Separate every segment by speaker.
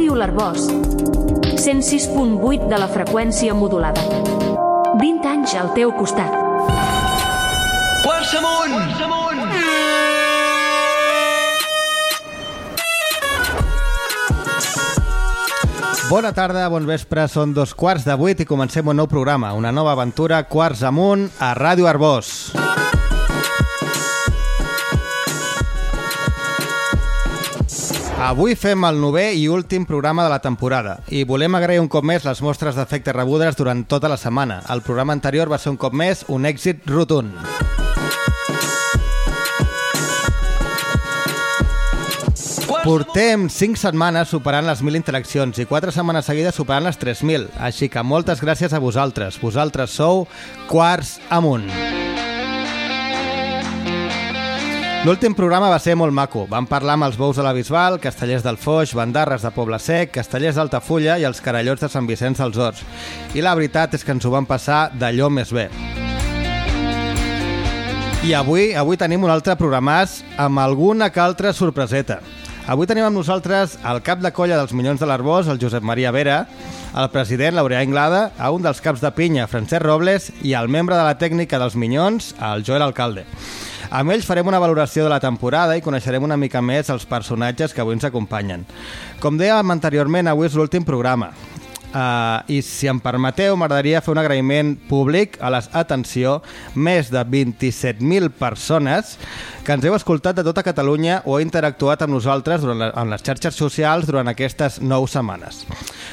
Speaker 1: Ràdio l'Arbós. 106.8 de la freqüència modulada. 20 anys al teu costat.
Speaker 2: Quarts amunt! Quarts amunt!
Speaker 3: Bona tarda, bon vespre, són dos quarts de vuit i comencem un nou programa, una nova aventura, Quarts amunt, a Ràdio Arbós. Avui fem el novè i últim programa de la temporada i volem agrair un cop més les mostres d'efecte rebudes durant tota la setmana. El programa anterior va ser un cop més un èxit rotund. Portem 5 setmanes superant les 1.000 interaccions i 4 setmanes seguides superant les 3.000. Així que moltes gràcies a vosaltres. Vosaltres sou quarts amunt. L'últim programa va ser molt maco. Vam parlar amb els bous de la Bisbal, castellers del Foix, bandarres de Poble Sec, castellers d'Altafulla i els carallots de Sant Vicenç dels Horts. I la veritat és que ens ho vam passar d'allò més bé. I avui avui tenim un altre programàs amb alguna que altra sorpreseta. Avui tenim amb nosaltres el cap de colla dels Minyons de l'Arbós, el Josep Maria Vera, el president Laureà Inglada, a un dels caps de pinya, Francesc Robles, i el membre de la tècnica dels Minyons, el Joel Alcalde. Amb ells farem una valoració de la temporada i coneixerem una mica més els personatges que avui ens acompanyen. Com dèiem anteriorment, avui és l'últim programa. Uh, I si em permeteu, m'agradaria fer un agraïment públic a les, atenció, més de 27.000 persones que ens heu escoltat de tota Catalunya o heu interactuat amb nosaltres durant la, en les xarxes socials durant aquestes 9 setmanes.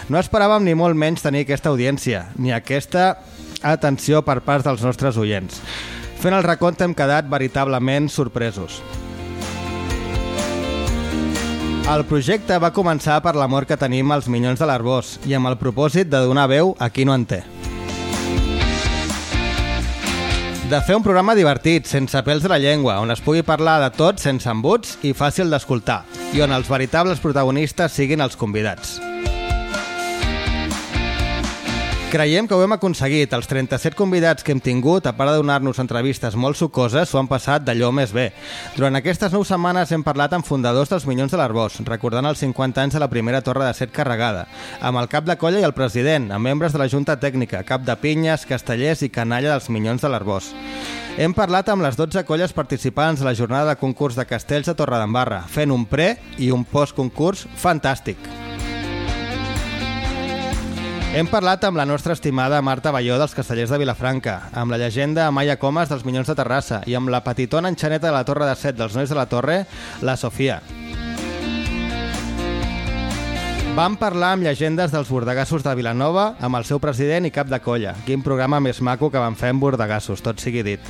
Speaker 3: No esperàvem ni molt menys tenir aquesta audiència, ni aquesta atenció per part dels nostres oients. Fent el recompte hem quedat veritablement sorpresos. El projecte va començar per l'amor que tenim als Minyons de l'Arbós i amb el propòsit de donar veu a qui no en té. De fer un programa divertit, sense pèls de la llengua, on es pugui parlar de tot sense embuts i fàcil d'escoltar, i on els veritables protagonistes siguin els convidats. Creiem que ho hem aconseguit. Els 37 convidats que hem tingut, a part de donar-nos entrevistes molt sucoses, s'ho han passat d'allò més bé. Durant aquestes 9 setmanes hem parlat amb fundadors dels Minyons de l'Arbós, recordant els 50 anys de la primera torre de set carregada, amb el cap de colla i el president, amb membres de la Junta Tècnica, cap de pinyes, castellers i canalla dels Minyons de l'Arbós. Hem parlat amb les 12 colles participants de la jornada de concurs de castells de Torredembarra, fent un pre i un post-concurs fantàstic. Hem parlat amb la nostra estimada Marta Balló dels Castellers de Vilafranca, amb la llegenda Amaya Comas dels Minyons de Terrassa i amb la petitona enxaneta de la Torre de Set dels Nois de la Torre, la Sofia. Vam parlar amb llegendes dels bordegassos de Vilanova amb el seu president i cap de colla. Quin programa més maco que vam fer amb bordegassos, tot sigui dit.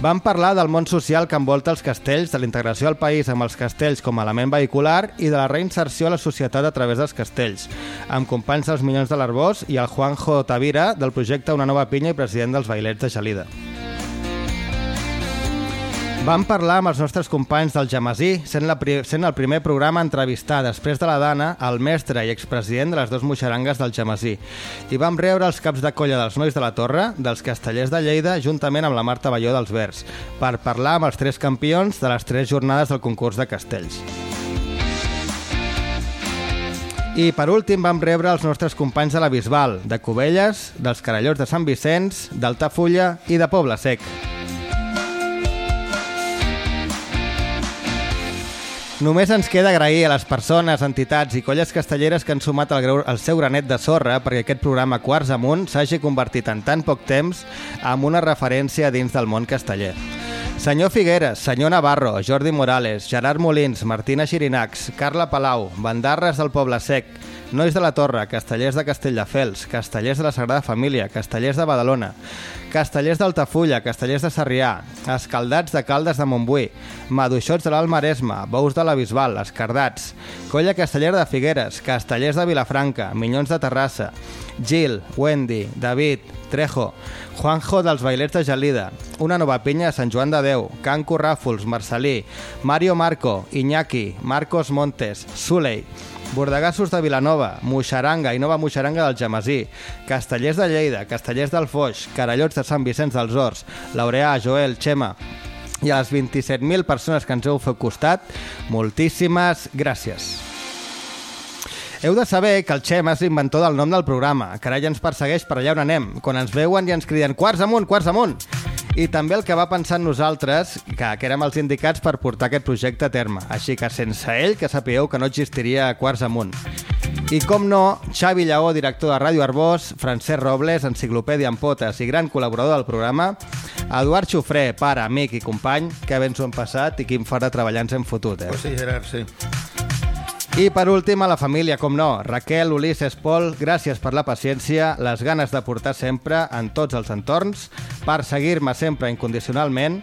Speaker 3: Vam parlar del món social que envolta els castells, de l'integració al país amb els castells com a element vehicular i de la reinserció a la societat a través dels castells, amb companys dels Minyons de l'Arbós i el Juanjo Tavira del projecte Una nova pinya i president dels Bailets de Gelida. Vam parlar amb els nostres companys del Jamasí, sent, la sent el primer programa a entrevistar després de la Dana el mestre i expresident de les dues moixarangues del Jamasí. I vam rebre els caps de colla dels Nois de la Torre, dels Castellers de Lleida, juntament amb la Marta Balló dels Verds, per parlar amb els tres campions de les tres jornades del concurs de castells. I per últim vam rebre els nostres companys de la Bisbal, de Cubelles, dels Carallots de Sant Vicenç, d'Altafulla i de Poble Sec. Només ens queda agrair a les persones, entitats i colles castelleres que han sumat el, el seu granet de sorra perquè aquest programa Quarts Amunt s'hagi convertit en tan poc temps amb una referència dins del món casteller. Senyor Figueres, senyor Navarro, Jordi Morales, Gerard Molins, Martina Xirinacs, Carla Palau, Bandarres del Poble Sec, Nois de la Torre, Castellers de Castelldefels, Castellers de la Sagrada Família, Castellers de Badalona, Castellers d'Altafulla, Castellers de Sarrià, Escaldats de Caldes de Montbui, Maduixots de l'Almaresme, Bous de la Bisbal, Escardats, Colla Casteller de Figueres, Castellers de Vilafranca, Minyons de Terrassa, Gil, Wendy, David, Trejo, Juanjo dels Bailets de Gelida, Una Nova Pinya de Sant Joan de Déu, Canco Ràfols, Marcelí, Mario Marco, Iñaki, Marcos Montes, Suley, Bordegassos de Vilanova, Moixaranga i Nova Moixaranga del Jamasí, Castellers de Lleida, Castellers del Foix, Carallots de Sant Vicenç dels Horts, Laureà, Joel, Xema i a les 27.000 persones que ens heu fet costat, moltíssimes gràcies. Heu de saber que el Xem és l'inventor del nom del programa, ja ens persegueix per allà on anem. Quan ens veuen i ens criden quarts amunt, quarts amunt. I també el que va pensar en nosaltres, que, que érem els indicats per portar aquest projecte a terme. Així que sense ell, que sapigueu que no existiria quarts amunt. I com no, Xavi Lleó, director de Ràdio Arbós, Francesc Robles, enciclopèdia en potes i gran col·laborador del programa, Eduard Xufré, pare, amic i company, que ben s'ho hem passat i quin fora treballar ens hem fotut, eh?
Speaker 4: Pues sí, Gerard, sí.
Speaker 3: I per últim, a la família, com no, Raquel, Ulisses, Pol, gràcies per la paciència, les ganes de portar sempre en tots els entorns, per seguir-me sempre incondicionalment.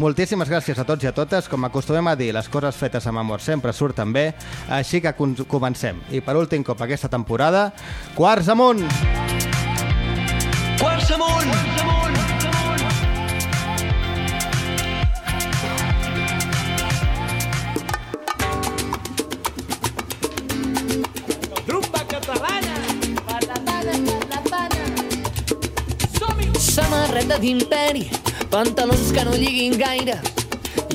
Speaker 3: Moltíssimes gràcies a tots i a totes. Com acostumem a dir, les coses fetes amb amor sempre surten bé, així que comencem. I per últim cop aquesta temporada, quarts amunt!
Speaker 2: Quarts amunt!
Speaker 5: Samarreta d'imperi, pantalons que no lliguin gaire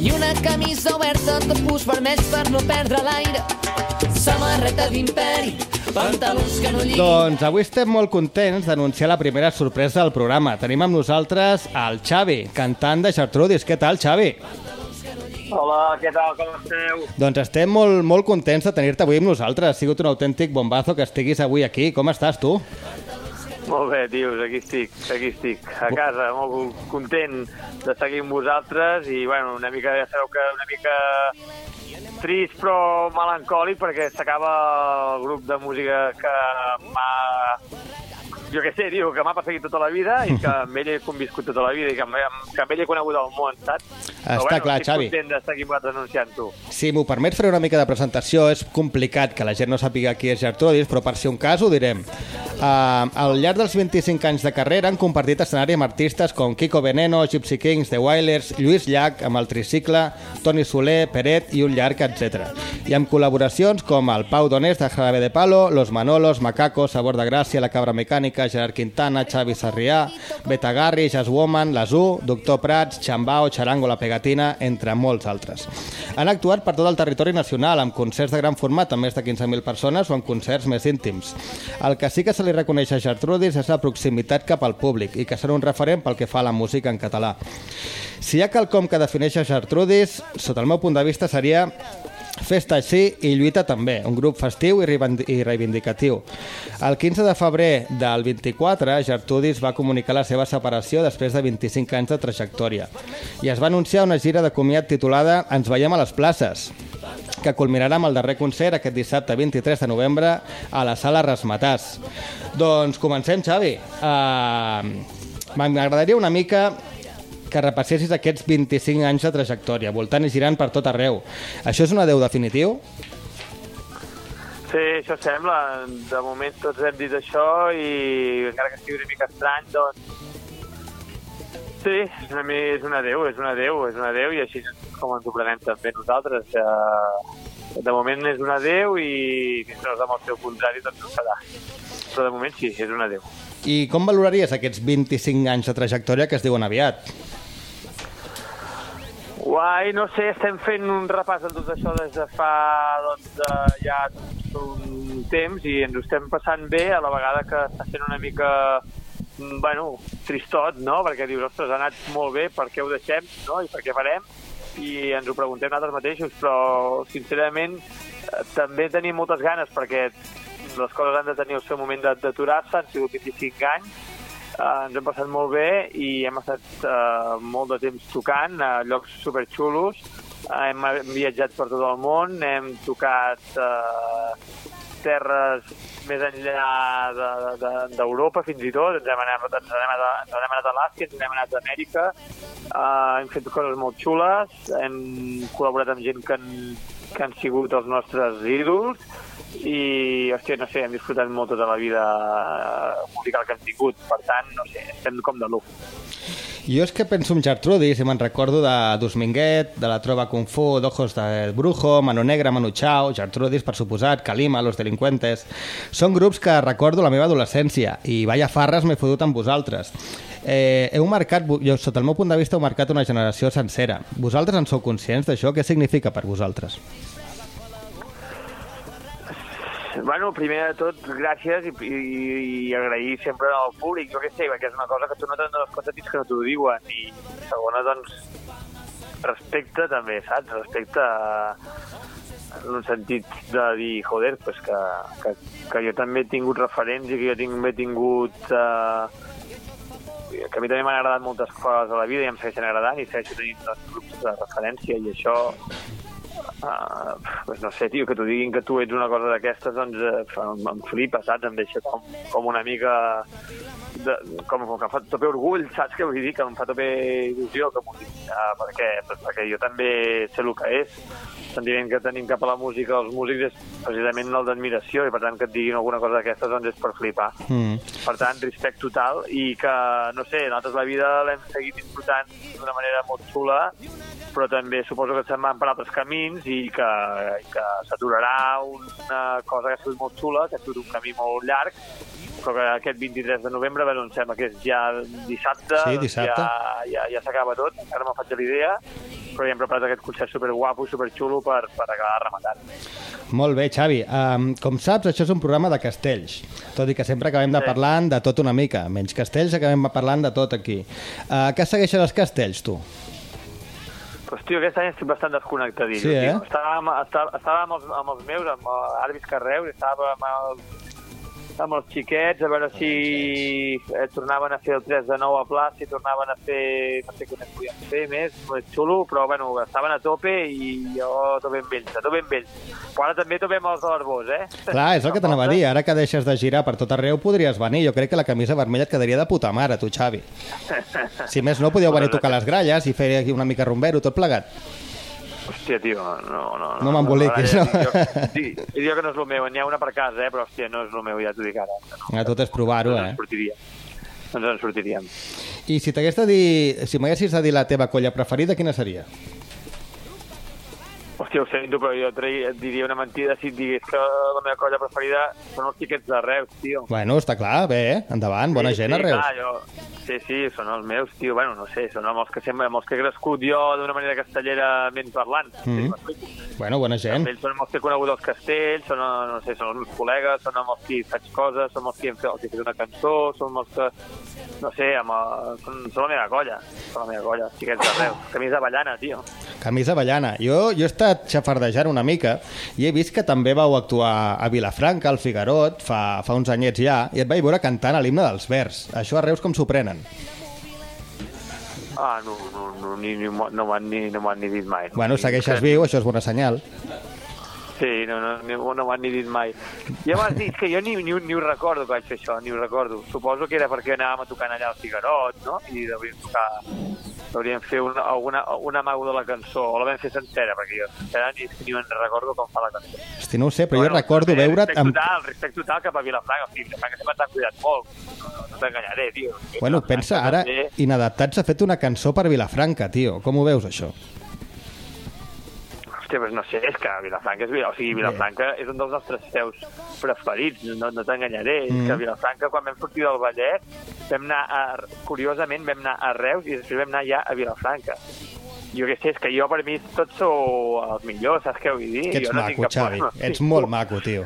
Speaker 5: i una camisa oberta de pus vermells per no perdre l'aire. Samarreta d'imperi, pantalons que no lliguin
Speaker 3: Doncs avui estem molt contents d'anunciar la primera sorpresa del programa. Tenim amb nosaltres el Xavi, cantant de Gertrudis. Què tal, Xavi?
Speaker 6: Hola, què tal, com esteu?
Speaker 3: Doncs estem molt, molt contents de tenir-te avui amb nosaltres. Ha sigut un autèntic bombazo que estiguis avui aquí. Com estàs, tu?
Speaker 6: Molt bé, tios, aquí estic, aquí estic, a casa, molt content de seguir amb vosaltres i, bueno, una mica, ja sabeu que una mica trist però melancòlic perquè s'acaba el grup de música que m'ha jo què sé, tio, que m'ha perseguit tota la vida i que amb ell he conviscut tota la vida i que amb, que amb ell he conegut el món, saps?
Speaker 3: Està clar,
Speaker 6: estic
Speaker 3: Xavi.
Speaker 6: content d'estar aquí amb vosaltres anunciant-ho.
Speaker 3: Si m'ho permets fer una mica de presentació, és complicat que la gent no sàpiga qui és Gertrudis, però per si un cas ho direm. Uh, al llarg dels 25 anys de carrera han compartit escenari amb artistes com Kiko Veneno, Gypsy Kings, The Wailers, Lluís Llach, amb el Tricicle, Toni Soler, Peret i un llarg, etc. I amb col·laboracions com el Pau Donés de Jarabe de Palo, Los Manolos, Macaco, Sabor de Gràcia, La Cabra Mecànica, Gerard Quintana, Xavi Sarrià, Beta Garri, Jazz Woman, L'Azú, Doctor Prats, Xambao, Charango, La Pegatina, entre molts altres. Han actuat per tot el territori nacional, amb concerts de gran format amb més de 15.000 persones o amb concerts més íntims. El que sí que se li reconeix a Gertrudis és la proximitat cap al públic i que serà un referent pel que fa a la música en català. Si hi ha quelcom que defineix a Gertrudis, sota el meu punt de vista seria Festa sí i lluita també, un grup festiu i reivindi- i reivindicatiu. El 15 de febrer del 24, Gertrudis va comunicar la seva separació després de 25 anys de trajectòria i es va anunciar una gira de comiat titulada Ens veiem a les places, que culminarà amb el darrer concert aquest dissabte 23 de novembre a la sala Rasmatàs. Doncs comencem, Xavi. Uh, M'agradaria una mica que repassessis aquests 25 anys de trajectòria, voltant i girant per tot arreu. Això és un adeu definitiu?
Speaker 6: Sí, això sembla. De moment tots hem dit això i encara que sigui una mica estrany, doncs... Sí, és una, és un adeu, és un adeu, és un adeu i així és com ens ho prenem també nosaltres. Eh, de moment és un adeu i fins que no demostri el contrari, doncs no serà. Però de moment sí, és un adeu.
Speaker 3: I com valoraries aquests 25 anys de trajectòria que es diuen aviat?
Speaker 6: Guai, no sé, estem fent un repàs de tot això des de fa doncs, de, ja un temps i ens ho estem passant bé a la vegada que està sent una mica mm, bueno, tristot, no? Perquè dius, ostres, ha anat molt bé, per què ho deixem, no? I per què farem? I ens ho preguntem nosaltres mateixos, però sincerament eh, també tenim moltes ganes perquè les coses han de tenir el seu moment d'aturar-se, han sigut 25 anys, Uh, ens hem passat molt bé i hem estat uh, molt de temps tocant a llocs superxulos. Uh, hem viatjat per tot el món, hem tocat uh, terres més enllà d'Europa de, de, fins i tot. Ens hem anat, ens hem anat, ens hem anat a l'Àsia, ens hem anat a Amèrica. Uh, hem fet coses molt xules, hem col·laborat amb gent que han, que han sigut els nostres ídols i, hòstia, no sé, hem disfrutat molt tota la vida eh, musical que hem tingut. Per tant, no sé, estem com de luxe.
Speaker 3: Jo és que penso en Gertrudis i me'n recordo de Dusminguet, de la Trova Kung Fu, d'Ojos de Brujo, Mano Negra, Manu Chao, Gertrudis, per suposat, Calima, Los Delincuentes... Són grups que recordo la meva adolescència i vaya farres m'he fotut amb vosaltres. Eh, heu marcat, jo, sota el meu punt de vista, heu marcat una generació sencera. Vosaltres en sou conscients d'això? Què significa per vosaltres?
Speaker 6: Bueno, primer de tot, gràcies i, i, i agrair sempre al públic, jo què sé, perquè és una cosa que tu no te'n dones compte fins que no t'ho diuen. I segona, doncs, respecte també, saps? Respecte a, en un sentit de dir, joder, pues que, que, que jo també he tingut referents i que jo també he tingut... Eh, que a mi també m'han agradat moltes coses a la vida i em segueixen agradant i segueixo tenint doncs, grups de referència i això Uh, pues no sé, tio, que t'ho diguin que tu ets una cosa d'aquestes, doncs uh, em, em flipa, saps? Em deixa com, com una mica... De, com, com que em fa tope orgull, saps què vull dir? Que em fa tope il·lusió que m'ho diguin. Uh, perquè, pues, perquè jo també sé el que és. El sentiment que tenim cap a la música, els músics, és precisament el d'admiració, i per tant que et diguin alguna cosa d'aquestes, doncs és per flipar.
Speaker 3: Mm.
Speaker 6: Per tant, respecte total, i que, no sé, nosaltres la vida l'hem seguit disfrutant d'una manera molt xula, però també suposo que se'n van per altres camins i que, i que s'aturarà una cosa que ha sigut molt xula, que ha sigut un camí molt llarg, però que aquest 23 de novembre, bé, em sembla que és ja dissabte,
Speaker 3: Sí,
Speaker 6: doncs
Speaker 3: dissabte.
Speaker 6: ja, ja, ja s'acaba tot, encara no me'n faig l'idea, però ja hem preparat aquest concert superguapo superxulo per, per acabar rematant.
Speaker 3: Molt bé, Xavi. Um, com saps, això és un programa de castells, tot i que sempre acabem de
Speaker 6: Sí.
Speaker 3: parlant de tot una mica. Menys castells, acabem parlant de tot aquí. Uh, què segueixes els castells, tu?
Speaker 6: Tio, aquest any estic bastant desconnectadillo,
Speaker 3: Sí, eh?
Speaker 6: tio. Estàvem, estàvem, estàvem amb, els, amb els meus, amb l'Arbis Carreus, estàvem amb els, amb els xiquets, a veure si eh, tornaven a fer el 3 de 9 a plaça, si tornaven a fer, no sé què més podien fer més, més xulo, però bueno, estaven a tope i jo a tope amb ells, a tope amb ells. Però ara també topem els de l'Arbós, eh?
Speaker 3: Clar, és el que t'anava a dir. Ara que deixes de girar per tot arreu, podries venir. Jo crec que la camisa vermella et quedaria de puta mare, tu, Xavi. Si més no, podíeu venir a tocar les gralles i fer aquí una mica rumbero, tot plegat.
Speaker 6: Hòstia, tio, no, no.
Speaker 3: No m'emboliquis, no.
Speaker 6: Jo, dic, dic que no és el meu, n'hi ha una per casa, eh? però hòstia, no és el meu, ja t'ho dic ara. No,
Speaker 3: A tot és provar-ho,
Speaker 6: no
Speaker 3: eh?
Speaker 6: ens sortiria. No ens en sortiríem.
Speaker 3: I si t'hagués de dir... Si m'haguessis de dir la teva colla preferida, quina seria?
Speaker 6: Hòstia, ho sento, però jo et et diria una mentida si et digués que la meva colla preferida són els xiquets de Reus, tio.
Speaker 3: Bueno, està clar, bé, endavant, bona
Speaker 6: sí,
Speaker 3: gent
Speaker 6: sí,
Speaker 3: a Reus.
Speaker 6: Clar, jo... Sí, sí, són els meus, tio. Bueno, no sé, són els que, sempre, els que he crescut jo d'una manera castellera ben parlant. Mm. -hmm.
Speaker 3: Bueno, bona gent.
Speaker 6: Ells són els que he conegut els castells, són, no sé, són els meus col·legues, són amb els que faig coses, són els que hem fet, els que he fet una cançó, són els que, no sé, amb el, són, són la meva colla, són la meva colla, xiquets de Reus. Camisa avellana, tio.
Speaker 3: Camisa avellana. Jo, jo he estat xafardejant una mica i he vist que també vau actuar a Vilafranca, al Figarot, fa, fa uns anyets ja, i et vaig veure cantant a l'himne dels Verds. Això a Reus com s'ho prenen?
Speaker 6: Ah, no, no, no, ni, ni, no m'han ni, no ni dit mai. No.
Speaker 3: Bueno, segueixes viu, això és bona senyal.
Speaker 6: Sí, no, no, no m'han ni dit mai. Ja m'has dit que jo ni, ni, ni ho recordo que vaig fer això, ni ho recordo. Suposo que era perquè anàvem a tocar allà al Figarot, no? I devríem tocar... Hauríem fer una, alguna, un amago de la cançó, o la vam fer sencera, perquè jo sencera ni, ni me'n recordo com fa la cançó.
Speaker 3: Hosti, no ho sé, però jo recordo veure't
Speaker 6: Respecte
Speaker 3: amb...
Speaker 6: total, respecte total cap a Vilafranca. O sigui, Vilafranca sempre t'han cuidat molt. No, no, no t'enganyaré, tio.
Speaker 3: Bueno, pensa, ara Inadaptats ha fet una cançó per Vilafranca, tio. Com ho veus, això?
Speaker 6: Doncs no sé, és que Vilafranca és, Vila- o sigui, Vilafranca és un dels nostres seus preferits, no, no t'enganyaré. Mm. És que Vilafranca, quan vam sortir del Vallès, vam anar, a, curiosament, vam anar a Reus i després vam anar ja a Vilafranca. Jo què sé, és que jo per mi tots sou els millors, saps què vull dir?
Speaker 3: Que ets
Speaker 6: jo no
Speaker 3: maco, Xavi.
Speaker 6: problema.
Speaker 3: Ets molt maco, tio.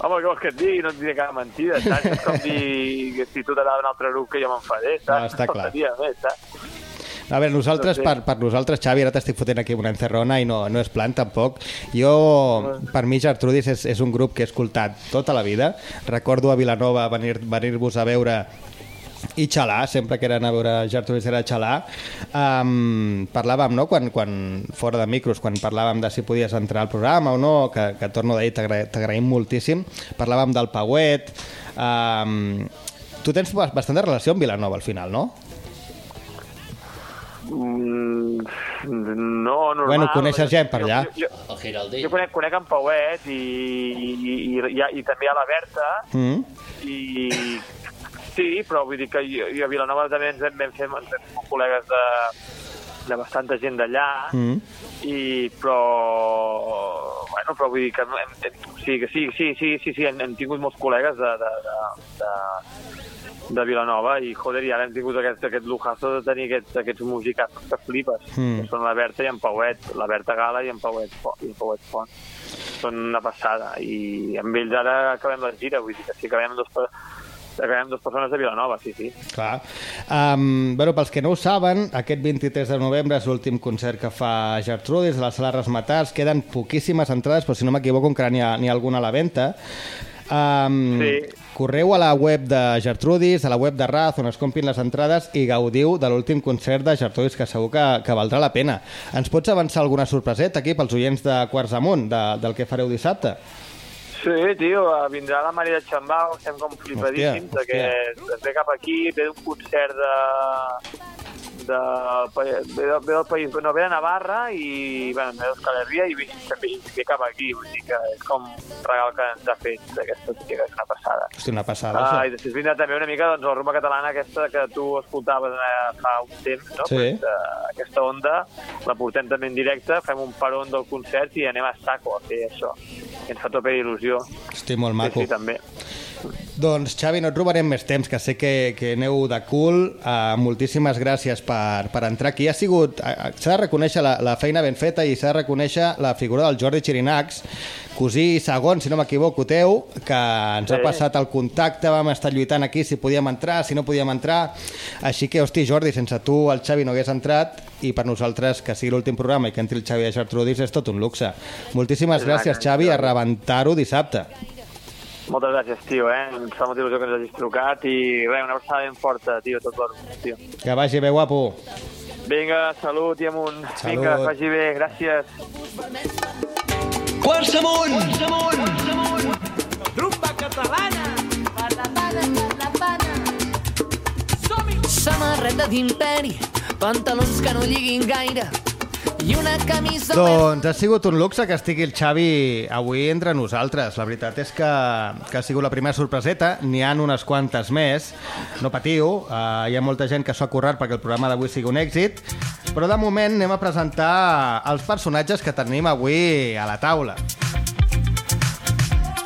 Speaker 6: Home, què vols que et digui? No et diré cap mentida, saps? És com dir que si tu t'agrada un altre grup que jo m'enfadé, saps?
Speaker 3: No, està clar.
Speaker 6: Faltaria Més, saps?
Speaker 3: A veure, nosaltres,
Speaker 6: No sé.
Speaker 3: per, per nosaltres, Xavi, ara t'estic fotent aquí una encerrona i no, no és plan, tampoc. Jo, per mi, Gertrudis és, és un grup que he escoltat tota la vida. Recordo a Vilanova venir-vos venir a veure i xalar, sempre que eren a veure Gertrudis era xalar. Um, parlàvem, no?, quan, quan, fora de micros, quan parlàvem de si podies entrar al programa o no, que, que torno t'agra- t'agraïm moltíssim. Parlàvem del Pauet. Um, tu tens bas- bastant de relació amb Vilanova, al final, no?
Speaker 6: Mm, no, normal.
Speaker 3: Bueno, coneixes gent per
Speaker 6: Jo-
Speaker 3: allà.
Speaker 6: Jo, jo,
Speaker 4: Giraldell.
Speaker 6: Jo conec, conec en Pauet i, i, i, i, i també a la Berta
Speaker 3: Mm.
Speaker 6: i sí, però vull dir que jo, jo a Vilanova també ens hem, vam fer, ens hem fet col·legues de, de bastanta gent d'allà
Speaker 3: Mm.
Speaker 6: i però bueno, però vull dir que hem, hem, sí, que sí, sí, sí, sí, sí hem, hem tingut molts col·legues de, de, de, de, de Vilanova i, joder, i ara hem tingut aquest, aquest lujazo de tenir aquests, aquests musicats que flipes.
Speaker 3: Mm.
Speaker 6: Que són la Berta i en Pauet, la Berta Gala i en Pauet, i en Pauet Font. Són una passada. I amb ells ara acabem la gira, vull dir que sí, acabem dos, acabem dos persones de Vilanova, sí, sí.
Speaker 3: Clar. Um, bueno, pels que no ho saben, aquest 23 de novembre és l'últim concert que fa Gertrudis a la sala Resmatars. Queden poquíssimes entrades, però si no m'equivoco encara n'hi ha, ha alguna a la venda. Um,
Speaker 6: Sí.
Speaker 3: Correu a la web de Gertrudis, a la web de Raz, on es comprin les entrades i gaudiu de l'últim concert de Gertrudis, que segur que, que valdrà la pena. Ens pots avançar alguna sorpreseta aquí pels oients de Quarts Amunt, de, del que fareu dissabte?
Speaker 6: Sí, tio, eh, vindrà la Maria de Xambau, estem com flipadíssims,
Speaker 3: Hòstia,
Speaker 6: de que ve cap aquí, ve d'un concert de, de, ve, de, ve del país, no, ve de Navarra i, bueno, ve d'Euskal Herria i ve, ve, cap aquí, vull dir que és com un regal que ens ha fet d'aquesta tia, que és una passada.
Speaker 3: Hosti, una passada,
Speaker 6: Ah, I després vindrà també una mica doncs, la rumba catalana aquesta que tu escoltaves eh, fa un temps, no?
Speaker 3: Sí.
Speaker 6: Pues, eh, aquesta onda la portem també en directe, fem un peron del concert i anem a saco a fer això. I ens fa tope d'il·lusió.
Speaker 3: Hosti, molt maco.
Speaker 6: Sí, sí, també.
Speaker 3: Doncs, Xavi, no et robarem més temps, que sé que, que aneu de cul. Uh, moltíssimes gràcies per, per entrar aquí. Ha sigut... Uh, s'ha de reconèixer la, la feina ben feta i s'ha de reconèixer la figura del Jordi Chirinacs, cosí segon, si no m'equivoco, teu, que ens ha
Speaker 6: Sí.
Speaker 3: passat el contacte, vam estar lluitant aquí si podíem entrar, si no podíem entrar. Així que, hosti, Jordi, sense tu el Xavi no hagués entrat i per nosaltres que sigui l'últim programa i que entri el Xavi a Gertrudis és tot un luxe. Moltíssimes gràcies, Xavi, a rebentar-ho dissabte.
Speaker 6: Moltes gràcies, tio, eh? Em fa molta il·lusió que ens hagis trucat i res, una abraçada ben forta, tio, tot l'or, tio.
Speaker 3: Que vagi bé, guapo.
Speaker 6: Vinga, salut i amunt.
Speaker 3: Salut.
Speaker 6: Vinga, faci bé, gràcies.
Speaker 2: Quarts amunt! Quarts amunt!
Speaker 5: Rumba catalana! Per la pana, per la pana! Som-hi! Samarreta d'imperi, pantalons que no lliguin gaire i una camisa
Speaker 3: Doncs ha sigut un luxe que estigui el Xavi avui entre nosaltres. La veritat és que, que ha sigut la primera sorpreseta. N'hi han unes quantes més. No patiu, uh, hi ha molta gent que s'ho ha currat perquè el programa d'avui sigui un èxit. Però de moment anem a presentar els personatges que tenim avui a la taula.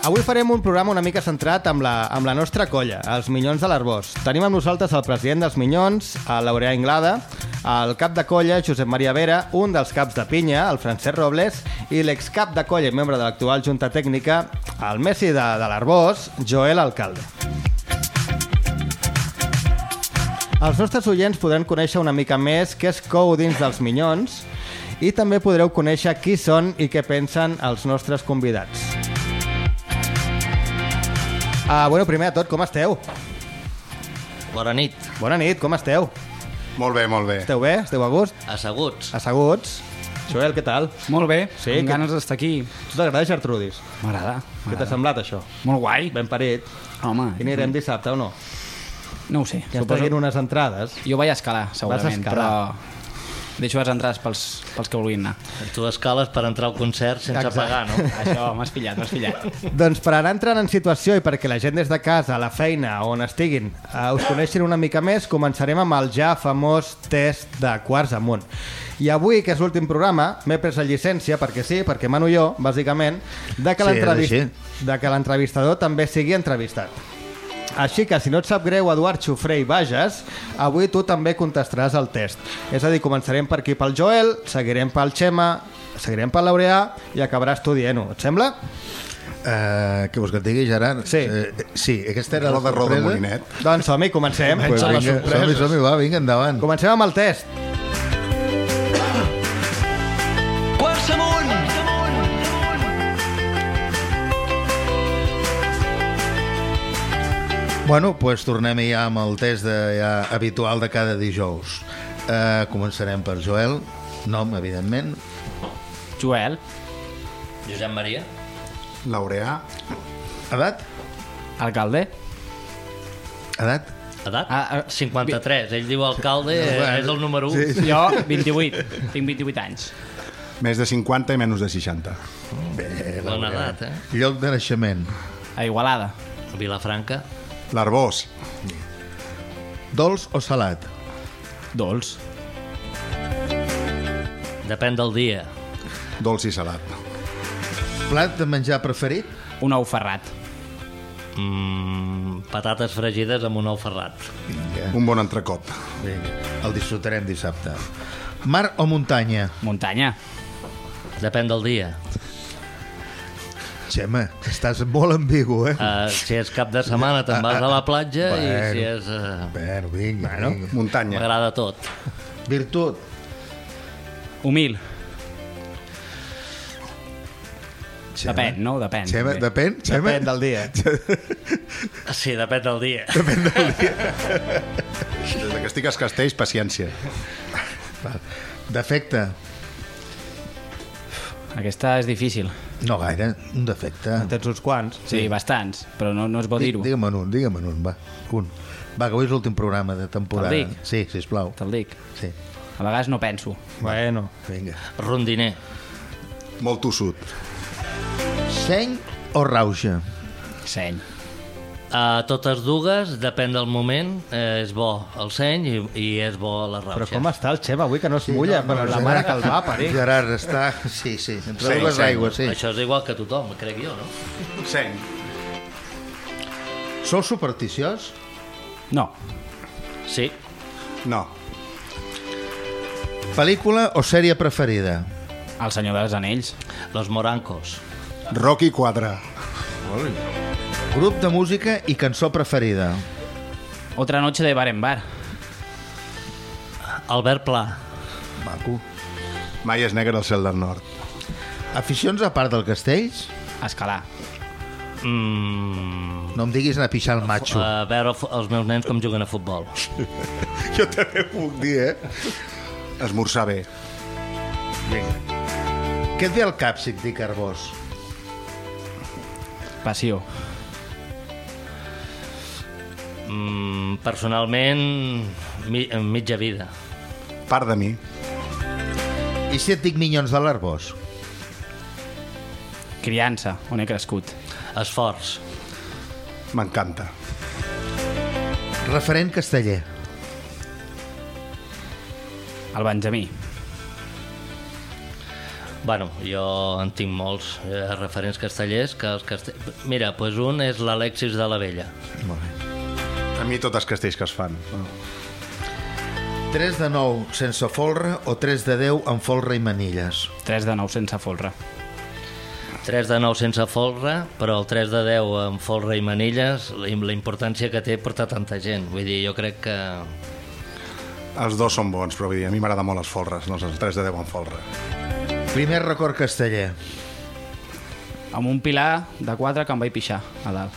Speaker 3: Avui farem un programa una mica centrat amb la, amb la nostra colla, els Minyons de l'Arbós. Tenim amb nosaltres el president dels Minyons, el Laureà Inglada, el cap de colla, Josep Maria Vera, un dels caps de pinya, el Francesc Robles, i l'excap de colla i membre de l'actual Junta Tècnica, el Messi de, de l'Arbós, Joel Alcalde. Els nostres oients podran conèixer una mica més què es cou dins dels Minyons i també podreu conèixer qui són i què pensen els nostres convidats. Uh, bueno, primer de tot, com esteu?
Speaker 4: Bona nit.
Speaker 3: Bona nit, com esteu?
Speaker 7: Molt bé, molt bé.
Speaker 3: Esteu bé? Esteu a gust?
Speaker 4: Asseguts.
Speaker 3: Asseguts? Joel, què tal?
Speaker 8: Molt bé,
Speaker 3: Sí,
Speaker 8: sí, amb
Speaker 3: que-
Speaker 8: ganes d'estar aquí.
Speaker 3: Tu t'agrada Gertrudis?
Speaker 8: M'agrada.
Speaker 3: Què t'ha semblat, això?
Speaker 8: Molt guai.
Speaker 3: Ben parit.
Speaker 8: Home,
Speaker 3: I anirem dissabte o no?
Speaker 8: no ho sé.
Speaker 3: Que ens treguin unes entrades.
Speaker 8: Jo vaig escalar, segurament,
Speaker 3: escalar.
Speaker 8: però deixo les entrades pels, pels que vulguin anar.
Speaker 4: Tu escales per entrar al concert sense
Speaker 3: Exacte.
Speaker 4: pagar, no?
Speaker 8: Això, m'has pillat, m'has pillat.
Speaker 3: Doncs per anar entrant en situació i perquè la gent des de casa, a la feina o on estiguin, eh, us coneixin una mica més, començarem amb el ja famós test de quarts amunt. I avui, que és l'últim programa, m'he pres la llicència, perquè sí, perquè mano jo, bàsicament, de que
Speaker 7: Sí, és
Speaker 3: l'entrevist-
Speaker 7: així.
Speaker 3: de que l'entrevistador també sigui entrevistat. Així que, si no et sap greu, Eduard Xufré i Bages, avui tu també contestaràs el test. És a dir, començarem per aquí pel Joel, seguirem pel Xema, seguirem pel Laureà i acabaràs tu dient-ho. Et sembla?
Speaker 7: Uh, què vols que et digui, Gerard?
Speaker 3: Sí.
Speaker 7: Uh, sí, aquesta era la
Speaker 9: Roda, roda,
Speaker 7: sorpresa.
Speaker 9: Molinet.
Speaker 3: Doncs som-hi, comencem.
Speaker 7: Pues vinga,
Speaker 3: sorpreses.
Speaker 7: som-hi, som-hi, va, vinga, endavant.
Speaker 3: Comencem amb el test.
Speaker 7: Bueno, pues tornem ja amb el test de, ja, habitual de cada dijous. Uh, començarem per Joel, nom, evidentment.
Speaker 8: Joel,
Speaker 4: Josep Maria.
Speaker 9: Laureà,
Speaker 7: Edat?
Speaker 8: alcalde.
Speaker 7: Edat?
Speaker 4: Edat?
Speaker 8: Ah, ah,
Speaker 4: 53. Ell diu alcalde,
Speaker 7: Bueno,
Speaker 4: és el número 1.
Speaker 7: sí,
Speaker 8: Jo, 28. Tinc 28 anys.
Speaker 9: més de 50 i menys de 60.
Speaker 7: Bé,
Speaker 4: Bona edat, eh?
Speaker 7: Lloc de naixement.
Speaker 8: A Igualada.
Speaker 4: Vilafranca.
Speaker 9: L'Arbós,
Speaker 7: Dolç o salat?
Speaker 8: Dolç.
Speaker 4: Depèn del dia.
Speaker 9: dolç i salat.
Speaker 7: Plat de menjar preferit?
Speaker 8: Un ou ferrat.
Speaker 4: Mm, patates fregides amb un ou ferrat.
Speaker 10: Vinga,
Speaker 11: Un bon entrecot.
Speaker 10: vinga. El disfrutarem dissabte. Mar o muntanya?
Speaker 12: Muntanya.
Speaker 4: Depèn del dia.
Speaker 10: Xema, estàs molt ambigu, eh?
Speaker 4: Uh, si és cap de setmana te'n vas a la platja i
Speaker 10: Bueno.
Speaker 4: si és... Uh,
Speaker 10: Bueno, vinga, bueno. vinga.
Speaker 11: Muntanya.
Speaker 4: M'agrada tot.
Speaker 10: Virtut.
Speaker 12: Humil.
Speaker 10: Xema.
Speaker 12: Depèn, no? Depèn.
Speaker 10: Xema,
Speaker 12: també.
Speaker 10: depèn? Xema?
Speaker 3: Depèn del dia.
Speaker 4: Sí, depèn del dia.
Speaker 11: Des que estic als castells, paciència.
Speaker 10: Defecte.
Speaker 12: Aquesta és difícil.
Speaker 10: No gaire, un defecte.
Speaker 3: En tens uns quants.
Speaker 12: Sí, bastants, però no, no és bo
Speaker 10: Di-
Speaker 12: dir-ho.
Speaker 10: Digue'm un, digue'm un, va. Un. Va, que avui és l'últim programa de temporada.
Speaker 12: Te'l dic?
Speaker 10: Sí, sisplau.
Speaker 12: Te'l dic.
Speaker 10: Sí,
Speaker 12: A vegades no penso.
Speaker 3: Bueno.
Speaker 10: vinga.
Speaker 4: Rondiner.
Speaker 11: Molt tossut.
Speaker 10: Seny o rauxa?
Speaker 12: Seny.
Speaker 4: A totes dues, depèn del moment, eh, és bo el seny i, i és bo la rauxa.
Speaker 3: Però com està el Xema avui, que no es mulla?
Speaker 10: no,
Speaker 3: però
Speaker 10: no,
Speaker 3: la
Speaker 10: sí.
Speaker 3: mare que el va parir.
Speaker 10: Gerard està... Sí, sí, entre
Speaker 11: Sí,
Speaker 10: dues
Speaker 11: sí.
Speaker 10: aigües, sí.
Speaker 4: Això és igual que tothom, crec jo, no?
Speaker 11: Seny.
Speaker 10: Sou supersticiós?
Speaker 12: No.
Speaker 4: Sí.
Speaker 11: No.
Speaker 10: Pel·lícula o sèrie preferida?
Speaker 12: El senyor dels anells.
Speaker 4: Los morancos.
Speaker 11: Rocky 4.
Speaker 10: Grup de música i cançó preferida?
Speaker 12: Otra noche de bar en bar.
Speaker 4: Albert Pla.
Speaker 10: Maco.
Speaker 11: Mai és negre el cel del nord.
Speaker 10: Aficions a part del castells?
Speaker 12: Escalar.
Speaker 4: Mm,
Speaker 10: No em diguis anar a pixar el macho.
Speaker 4: a veure fu- els meus nens com juguen a futbol.
Speaker 11: Jo també puc dir, eh? Esmorzar bé.
Speaker 10: Què et ve al cap si et dic Arbós?
Speaker 12: Passió.
Speaker 4: Mm, personalment, mi, mitja vida.
Speaker 11: Part de mi.
Speaker 10: I si et dic Minyons de l'Arbós?
Speaker 12: Criança, on he crescut.
Speaker 4: Esforç.
Speaker 11: M'encanta.
Speaker 10: Referent casteller.
Speaker 12: El Benjamí.
Speaker 4: Bueno, jo en tinc molts eh, referents castellers que els castell... Mira, doncs un és l'Alexis de la Vella.
Speaker 10: Molt bé.
Speaker 11: A mi tots els castells que es fan.
Speaker 10: 3 de 9 sense folre o 3 de 10 amb folre i manilles?
Speaker 12: 3 de 9 sense folre.
Speaker 4: 3 de 9 sense folre, però el 3 de 10 amb folre i manilles, la la importància que té portar tanta gent. Vull dir, jo crec que...
Speaker 11: Els dos són bons, però vull dir, a mi m'agrada molt els folres, no els 3 de 10 amb folre.
Speaker 10: Primer record casteller.
Speaker 12: Amb un pilar de 4 que em vaig pixar a dalt.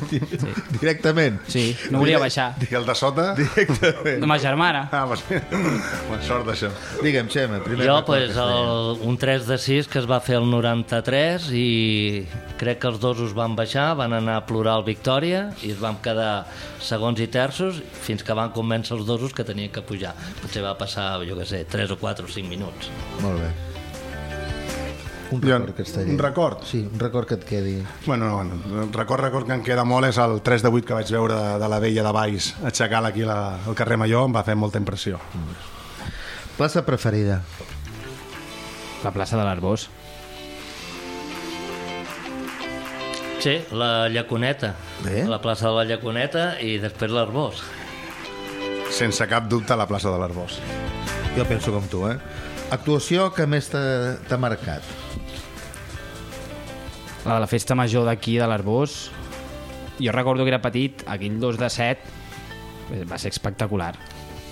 Speaker 10: Directament.
Speaker 12: Sí, no volia baixar.
Speaker 11: I el de sota?
Speaker 10: Directament.
Speaker 12: Ma germana.
Speaker 11: Ah, ser... Bona sort d'això.
Speaker 10: Digue'm, Xema, primer
Speaker 4: Jo,
Speaker 10: record
Speaker 4: pues,
Speaker 10: casteller.
Speaker 4: el, un 3 de 6 que es va fer el 93 i crec que els dos us van baixar, van anar a plorar al Victòria i es van quedar segons i terços fins que van convèncer els dosos que tenien que pujar. Potser va passar, jo què sé, 3 o 4 o 5 minuts.
Speaker 10: Molt bé. Un
Speaker 11: Jo-
Speaker 10: record casteller.
Speaker 11: un record?
Speaker 10: Sí, un record que et quedi.
Speaker 11: Bueno, no, bueno, el record, record que em queda molt és el 3 de 8 que vaig veure de, de la vella de Valls aixecar aquí la, al carrer Major, em va fer molta impressió.
Speaker 10: Plaça preferida?
Speaker 12: La plaça de l'Arbós.
Speaker 4: Sí, la Llaconeta.
Speaker 10: Bé.
Speaker 4: La plaça de la Llaconeta i després l'Arbós.
Speaker 11: Sense cap dubte la plaça de l'Arbós.
Speaker 10: Jo penso com tu, eh? Actuació que més t'ha marcat?
Speaker 12: La de la festa major d'aquí, de l'Arbós. Jo recordo que era petit, aquell 2 de 7, eh, va ser espectacular.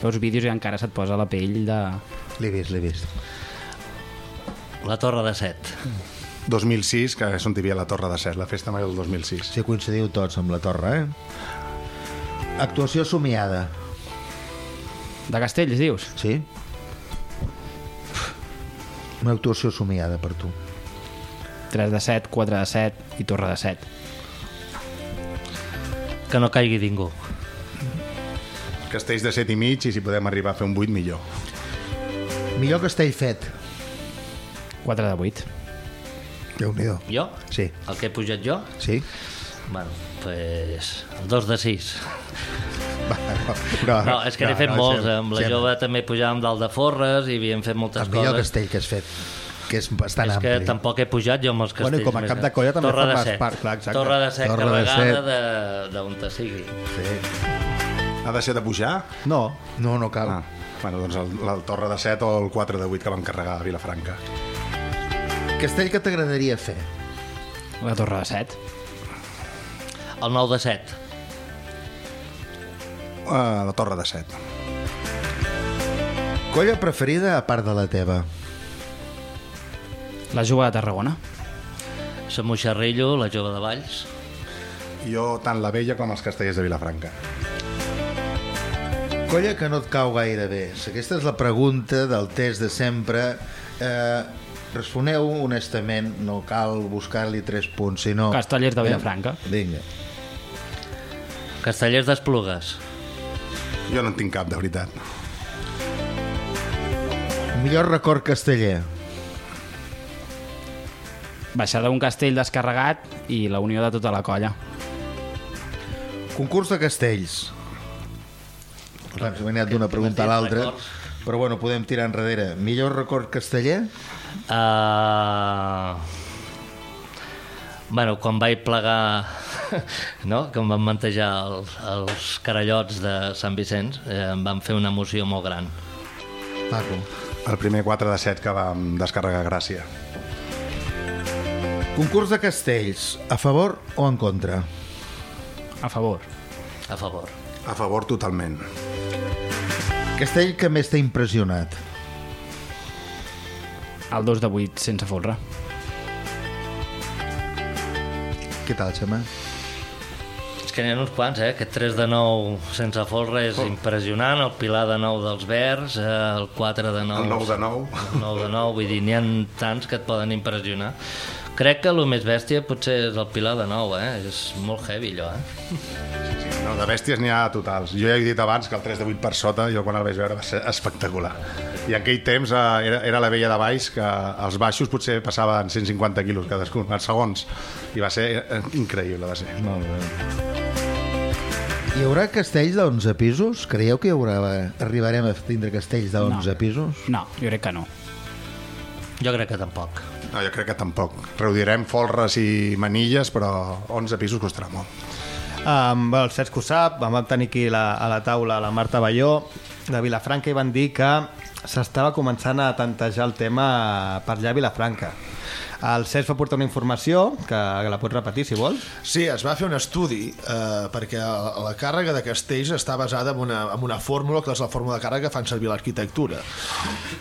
Speaker 12: Veus vídeos i encara se't posa la pell de...
Speaker 10: L'he vist, l'he vist.
Speaker 4: La Torre de Set.
Speaker 11: 2006, que és on hi havia la Torre de Set, la festa major del 2006.
Speaker 10: Si coincidiu tots amb la torre, eh? Actuació somiada.
Speaker 12: De Castells, dius?
Speaker 10: Sí? Una actuació somiada per tu.
Speaker 12: 3 de 7, 4 de 7 i Torre de 7.
Speaker 4: Que no caigui ningú.
Speaker 11: Castells de 7 i mig i si podem arribar a fer un 8 millor.
Speaker 10: Millor castell fet.
Speaker 12: 4 de 8.
Speaker 10: Déu-n'hi-do.
Speaker 4: Jo?
Speaker 10: Sí.
Speaker 4: El que he pujat jo?
Speaker 10: Sí?
Speaker 4: Bueno, pues... Dos de sis.
Speaker 10: No,
Speaker 4: No, és que n'he fet molts.
Speaker 10: Xema,
Speaker 4: Amb la
Speaker 10: Xema.
Speaker 4: jove també pujàvem dalt de Forres i havíem fet moltes
Speaker 10: El millor
Speaker 4: coses.
Speaker 10: castell que has fet. Que és bastant
Speaker 4: és que
Speaker 10: ampli.
Speaker 4: tampoc he pujat jo amb els
Speaker 3: Bueno, i
Speaker 4: castells.
Speaker 3: com a
Speaker 4: més
Speaker 3: cap de colla també
Speaker 4: Torre de
Speaker 3: formes
Speaker 4: Set.
Speaker 3: part, clar, exacte.
Speaker 4: Torre de Set
Speaker 10: Torre de
Speaker 4: de- d'on te sigui.
Speaker 10: Sí.
Speaker 11: Ha de ser de pujar?
Speaker 3: No,
Speaker 10: No, no cal.
Speaker 11: Ah, bueno, doncs el, la Torre de 7 o el 4 de 8 que vam carregar a Vilafranca.
Speaker 10: Castell que t'agradaria fer?
Speaker 12: La Torre de Set.
Speaker 4: El 9 de 7.
Speaker 11: Uh, la Torre de 7.
Speaker 10: Colla preferida a part de la teva?
Speaker 12: La Juga de Tarragona.
Speaker 4: Som Moixarrillo, la jove de Valls.
Speaker 11: Jo, tant la vella com els castellers de Vilafranca.
Speaker 10: Colla que no et cau gaire bé. Aquesta és la pregunta del test de sempre. Eh, responeu honestament, no cal buscar-li tres punts, sinó...
Speaker 12: Castellers de Vilafranca.
Speaker 10: Vinga.
Speaker 4: Castellers d'Esplugues.
Speaker 11: Jo no en tinc cap, de veritat.
Speaker 10: Millor record casteller.
Speaker 12: Baixar d'un castell descarregat i la unió de tota la colla.
Speaker 10: Concurs de castells. Ens hem anat d'una pregunta a l'altra, però bueno, podem tirar enrere. Millor record casteller?
Speaker 4: Uh... Bueno, quan vaig plegar, no? que em van mantejar el, els carallots de Sant Vicenç, eh, em van fer una emoció molt gran.
Speaker 10: Paco.
Speaker 11: El primer 4 de 7 que vam descarregar a Gràcia.
Speaker 10: Concurs de castells, a favor o en contra?
Speaker 12: A favor.
Speaker 4: A favor.
Speaker 11: A favor totalment.
Speaker 10: Castell que més t'ha impressionat?
Speaker 12: El 2 de 8 sense folre.
Speaker 10: Què tal, Xema?
Speaker 4: És que n'hi ha uns quants, eh? Aquest 3 de 9 sense folre és impressionant, el Pilar de 9 dels Verds, eh, el 4 de 9...
Speaker 11: El 9 de 9.
Speaker 4: El 9 de 9, vull dir, n'hi ha tants que et poden impressionar. Crec que el més bèstia potser és el Pilar de 9, eh? És molt heavy, allò, eh?
Speaker 11: No, de bèsties n'hi ha totals. Jo ja he dit abans que el 3 de 8 per sota, jo quan el vaig veure va ser espectacular. I en aquell temps eh, era, era la vella de baix que els baixos potser passaven 150 quilos cadascun, els segons. I va ser eh, increïble, va ser.
Speaker 10: Molt bé. Hi haurà castells de 11 pisos? Creieu que hi haurà... arribarem a tindre castells de 11
Speaker 12: No.
Speaker 10: pisos?
Speaker 12: No, jo crec que no.
Speaker 4: Jo crec que tampoc.
Speaker 11: No, jo crec que tampoc. Reudirem folres i manilles, però 11 pisos costarà molt.
Speaker 3: Bueno, el Cesc ho sap, vam tenir aquí la, a la taula la Marta Balló de Vilafranca i van dir que s'estava començant a tantejar el tema per allà a Vilafranca. El Cesc va portar una informació, que, la pots repetir si vols.
Speaker 13: Sí, es va fer un estudi eh, perquè la, càrrega de castells està basada en una, en una fórmula que és la fórmula de càrrega que fan servir l'arquitectura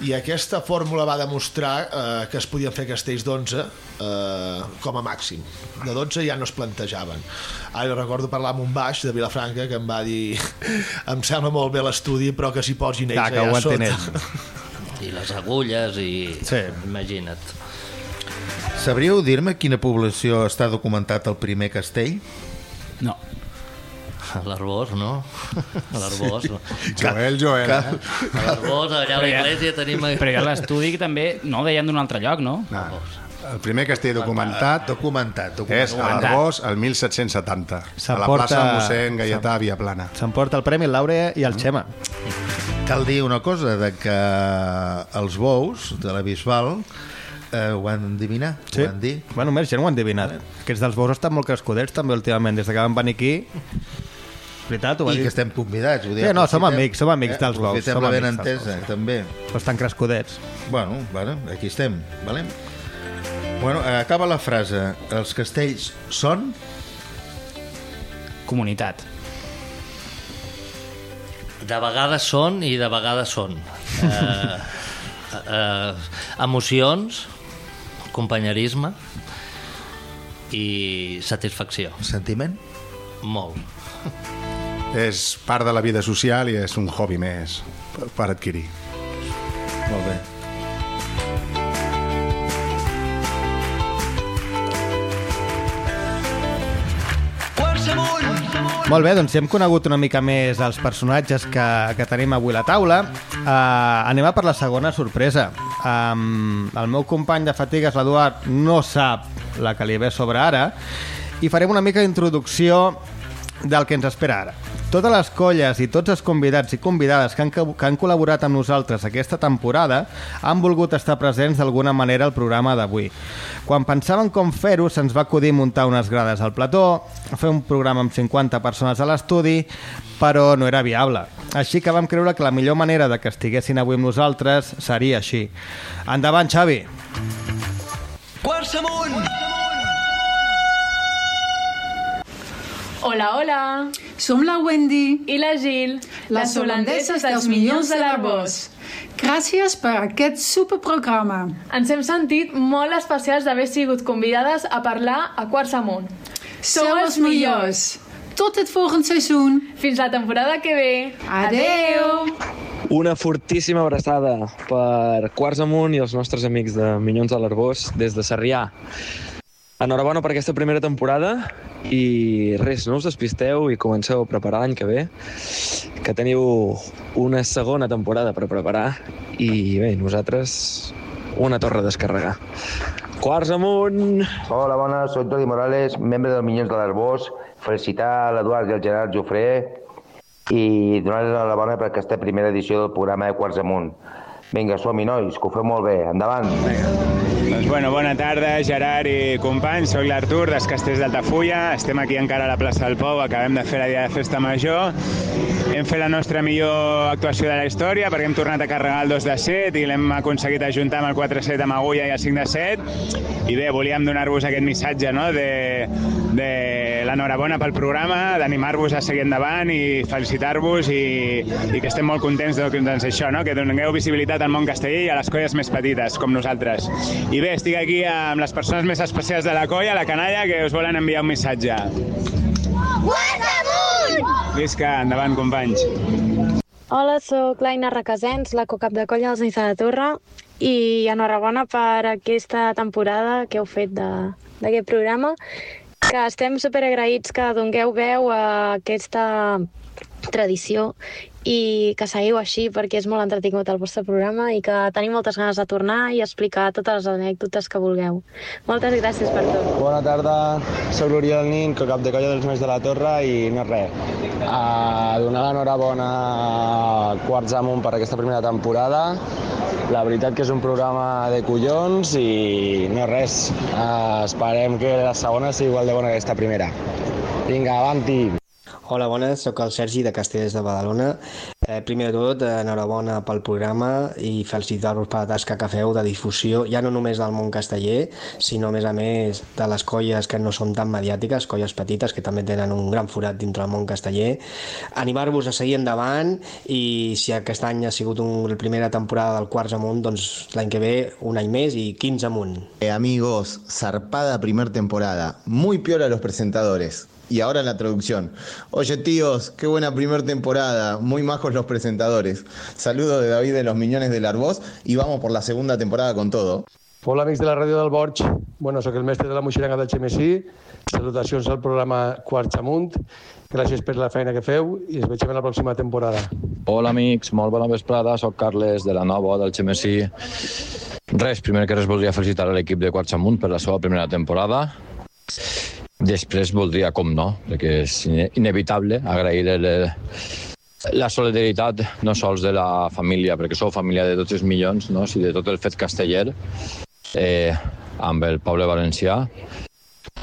Speaker 13: i aquesta fórmula va demostrar eh, que es podien fer castells d'11 eh, com a màxim de 12 ja no es plantejaven ara recordo parlar amb un baix de Vilafranca que em va dir em sembla molt bé l'estudi però que s'hi posin ells
Speaker 3: Clar,
Speaker 13: allà sota.
Speaker 4: I les agulles i...
Speaker 3: Sí.
Speaker 4: Imagina't.
Speaker 10: Sabríeu dir-me quina població està documentat al primer castell?
Speaker 12: No.
Speaker 4: A l'Arbós, no? A l'Arbós. no?
Speaker 11: Joel, Joel.
Speaker 10: Cal-
Speaker 11: Eh?
Speaker 4: A l'Arbós, allà a l'església tenim...
Speaker 12: Però ja l'estudi que també no el deien d'un altre lloc, no?
Speaker 11: No. El primer castell documentat
Speaker 10: Documentat,
Speaker 11: és a
Speaker 10: documentat.
Speaker 11: l'Arbós el 1770, a la plaça mossèn Gaietà Viaplana.
Speaker 3: S'emporta el premi el Laure i el Xema.
Speaker 10: Cal dir una cosa, de que els bous de la Bisbal eh, ho van endevinar, ho van dir.
Speaker 3: Bueno, més gent ho han endevinat. Aquests dels bous estan molt crescudets també últimament, des que van venir aquí. Veritat, ho
Speaker 10: I
Speaker 3: dir.
Speaker 10: que estem convidats. Vull dir,
Speaker 3: Sí, no, som amics, som amics dels bous,
Speaker 10: Aprofitem
Speaker 3: som
Speaker 10: la
Speaker 3: amics
Speaker 10: ben
Speaker 3: dels
Speaker 10: entesa,
Speaker 3: bous.
Speaker 10: també.
Speaker 3: Però estan crescudets.
Speaker 10: Bueno, bueno, aquí estem, vale? Bueno, eh, acaba la frase. Els castells són...
Speaker 12: Comunitat.
Speaker 4: De vegades són i de vegades són. Eh, eh, emocions, companyerisme i satisfacció.
Speaker 10: Sentiment?
Speaker 4: Molt.
Speaker 11: És part de la vida social i és un hobby més per adquirir.
Speaker 10: Molt bé.
Speaker 3: Molt bé, doncs si hem conegut una mica més els personatges que, que tenim avui a la taula, eh, anem a per la segona sorpresa. Um, el meu company de fatigues, l'Eduard, no sap la que li ve sobre ara i farem una mica d'introducció del que ens espera ara. Totes les colles i tots els convidats i convidades que han, que han col·laborat amb nosaltres aquesta temporada han volgut estar presents d'alguna manera al programa d'avui. Quan pensàvem com fer-ho, se'ns va acudir muntar unes grades al plató, fer un programa amb 50 persones a l'estudi, però no era viable. Així que vam creure que la millor manera de que estiguessin avui amb nosaltres seria així. Endavant, Xavi!
Speaker 2: Quarts amunt!
Speaker 14: Hola, hola!
Speaker 15: Som la Wendy,
Speaker 14: I la Gil,
Speaker 15: les holandeses dels Minyons de l'Arbós. Gràcies per aquest superprograma.
Speaker 14: Ens hem sentit molt especials d'haver sigut convidades a parlar a Quarts Amunt.
Speaker 15: Sou els millors. Tot het volgend seizoen.
Speaker 14: Fins la temporada que ve.
Speaker 15: Adeu!
Speaker 16: Una fortíssima abraçada per Quarts Amunt i els nostres amics de Minyons de l'Arbós des de Sarrià. Enhorabona per aquesta primera temporada i res, no us despisteu i comenceu a preparar l'any que ve, que teniu una segona temporada per preparar i bé, nosaltres una torre a descarregar. Quarts amunt!
Speaker 17: Hola, bones, soc Jordi Morales, membre dels Minyons de l'Arbós. Felicitar l'Eduard i el Gerard Jofré i donar-los l'enhorabona per aquesta primera edició del programa de Quarts Amunt. Vinga, som-hi, nois, que ho feu molt bé. Endavant.
Speaker 18: Doncs bueno, bona tarda, Gerard i companys. Soc l'Artur, dels Castells d'Altafulla. Estem aquí encara a la plaça del Pou. Acabem de fer la dia de festa major. Hem fet la nostra millor actuació de la història perquè hem tornat a carregar el 2 de 7 i l'hem aconseguit ajuntar amb el 4 7 amb agulla i el 5 de 7. I bé, volíem donar-vos aquest missatge no? de, de l'enhorabona pel programa, d'animar-vos a seguir endavant i felicitar-vos i, i que estem molt contents de, doncs, això, no? que doneu visibilitat al món casteller i a les colles més petites, com nosaltres. I bé, estic aquí amb les persones més especials de la colla, la canalla, que us volen enviar un missatge. Visca, endavant, companys.
Speaker 19: Hola, sóc l'Aina Requesens, la cocap de colla dels Nits de Torre i enhorabona per aquesta temporada que heu fet d'aquest programa que estem superagraïts que dongueu veu a aquesta tradició i que seguiu així perquè és molt entretingut el vostre programa i que tenim moltes ganes de tornar i explicar totes les anècdotes que vulgueu. Moltes gràcies per tot.
Speaker 20: Bona tarda, soc l'Oriol Nin, cap de colla dels Nois de la Torre i no res. A donar l'enhorabona a Quarts Amunt per aquesta primera temporada. La veritat que és un programa de collons i no res. Esperem que la segona sigui igual de bona que aquesta primera. Vinga, avanti!
Speaker 21: Hola, bones, sóc el Sergi de Castellers de Badalona. Eh, primer de tot, enhorabona pel programa i felicitar-vos per la tasca que feu de difusió, ja no només del món casteller, sinó a més a més de les colles que no són tan mediàtiques, colles petites que també tenen un gran forat dintre del món casteller. Animar-vos a seguir endavant i si aquest any ha sigut un, la primera temporada del Quarts Amunt, doncs l'any que ve un any més i 15 amunt.
Speaker 22: Eh, amigos, zarpada primer temporada. Muy piola los presentadores. Y ahora la traducción. Oye, tíos, qué buena primer temporada. Muy majos los presentadores. Saludos de David de los Miñones del Arbós y vamos por la segunda temporada con todo.
Speaker 23: Hola, amics de la ràdio del Borg. Bueno, sóc el mestre de la moixeranga del Xemesí. Salutacions al programa Quarts Amunt. Gràcies per la feina que feu i ens veiem a la pròxima temporada.
Speaker 24: Hola amics, molt bona vesprada, sóc Carles de la Nova, del Xemesí. Res, primer que res voldria felicitar l'equip de Quarts Amunt per la seva primera temporada. Després voldria, com no, perquè és ine- inevitable, agrair el, la solidaritat no sols de la família, perquè sou família de tots els milions, no? sinó de tot el fet casteller, eh, amb el poble valencià.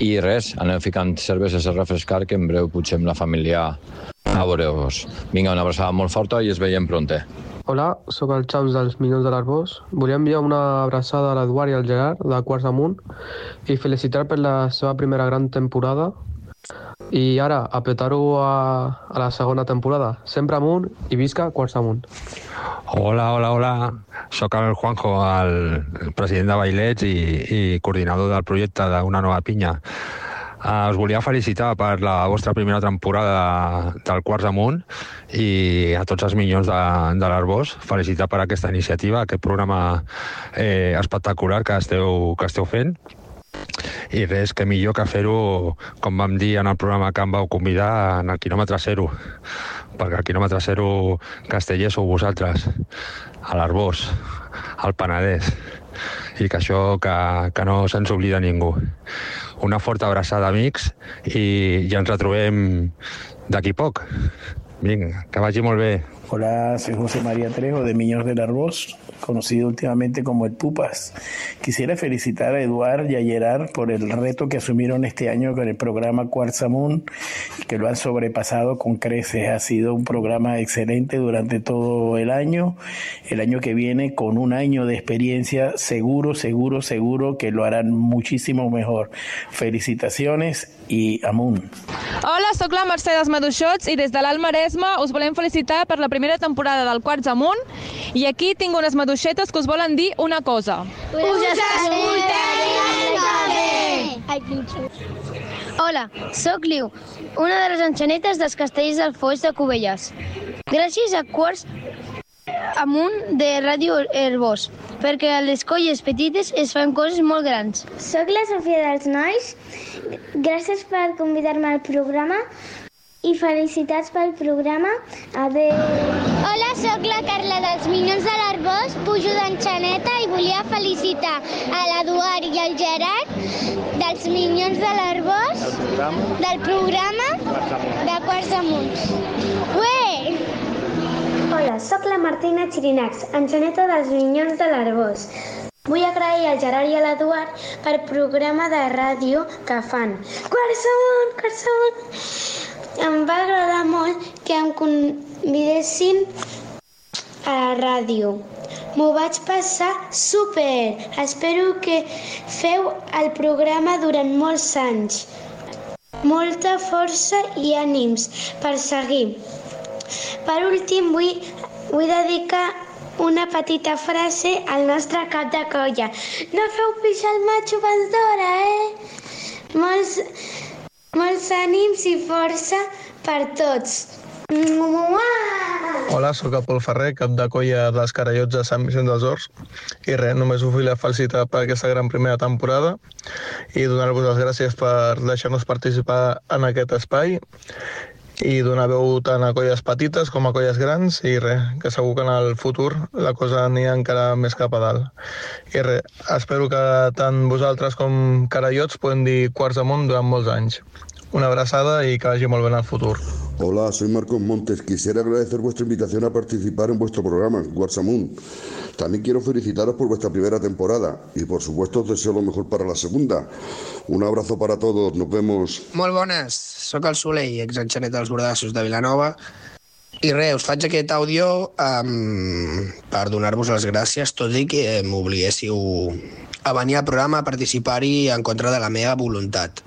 Speaker 24: I res, anem ficant cerveses a refrescar, que en breu pugem la família a veure-vos. Vinga, una abraçada molt forta i es veiem pronte.
Speaker 25: Hola, sóc el Xaus dels Minyons de l'Arbós. Volia enviar una abraçada a l'Eduard i al Gerard, de Quarts Amunt, i felicitar per la seva primera gran temporada. I ara, apretar-ho a, a la segona temporada. Sempre amunt i visca Quarts Amunt.
Speaker 26: Hola, hola, hola. Soc el Juanjo, el president de Bailets i, i coordinador del projecte d'Una Nova Pinya. Uh, us volia felicitar per la vostra primera temporada del Quarts Amunt i a tots els milions de, de l'Arbós felicitar per aquesta iniciativa, aquest programa eh, espectacular que esteu, que esteu fent i res, que millor que fer-ho, com vam dir en el programa que em vau convidar, en el quilòmetre zero, perquè el quilòmetre zero casteller sou vosaltres, a l'Arbós, al Penedès. i que això que, que no se'ns oblida ningú. Una forta abraçada, amics, i ja ens retrobem d'aquí poc. Vinga, que vagi molt bé.
Speaker 27: Hola, soy José María Trejo de Miños del Arbós, conocido últimamente como el Pupas. Quisiera felicitar a Eduard y a Gerard por el reto que asumieron este año con el programa Cuarza Moon, que lo han sobrepasado con creces. Ha sido un programa excelente durante todo el año. El año que viene, con un año de experiencia, seguro, seguro, seguro que lo harán muchísimo mejor. Felicitaciones y Amun.
Speaker 28: Hola, sóc la Mercedes Maduixots i des de l'Alt Maresme us volem felicitar per la primera temporada del Quarts Amunt i aquí tinc unes maduixetes que us volen dir una cosa.
Speaker 29: Us escoltem
Speaker 30: Hola, sóc Liu, una de les enxanetes dels castells del Foix de Cubelles. Gràcies a Quarts amunt de Ràdio Herbós, perquè a les colles petites es fan coses molt grans.
Speaker 29: Soc la Sofia dels Nois. Gràcies per convidar-me al programa i felicitats pel programa. Adéu.
Speaker 30: Hola, sóc la Carla dels Minyons de l'Arbós, pujo d'enxaneta i volia felicitar a l'Eduard i al Gerard dels Minyons de l'Arbós del programa de Quarts Amunt. Ué!
Speaker 29: Hola, sóc la Martina Xirinacs, enxaneta dels Minyons de l'Arbós. Vull agrair al Gerard i a l'Eduard per programa de ràdio que fan. Quarçamunt, quarçamunt! Em va agradar molt que em convidessin a la ràdio. M'ho vaig passar super! Espero que feu el programa durant molts anys. Molta força i ànims per seguir. Per últim, vull, vull dedicar una petita frase al nostre cap de colla. No feu pixar el macho abans d'hora, eh? Molts, molts ànims i força per tots.
Speaker 23: Hola, sóc el Pol Ferrer, cap de colla dels Carallots de Sant Vicent dels Horts. I res, només us vull felicitar per aquesta gran primera temporada i donar-vos les gràcies per deixar-nos participar en aquest espai i donar veu tant a colles petites com a colles grans i res, que segur que en el futur la cosa anirà encara més cap a dalt. I res, espero que tant vosaltres com Carallots poden dir quarts amunt durant molts anys. Una abraçada y que vagi molt bé en el futur.
Speaker 31: Hola, soy Marcos Montes. Quisiera agradecer vuestra invitación a participar en vuestro programa, Guarzamun. También quiero felicitaros por vuestra primera temporada y, por supuesto, os deseo lo mejor para la segunda. Un abrazo para todos. Nos vemos.
Speaker 21: Molt bones, sóc el Soleil, exenxanet dels Bordassos de Vilanova. I res, us faig aquest àudio um, per donar-vos les gràcies, tot i que m'obliguéssiu a venir al programa a participar-hi en contra de la meva voluntat.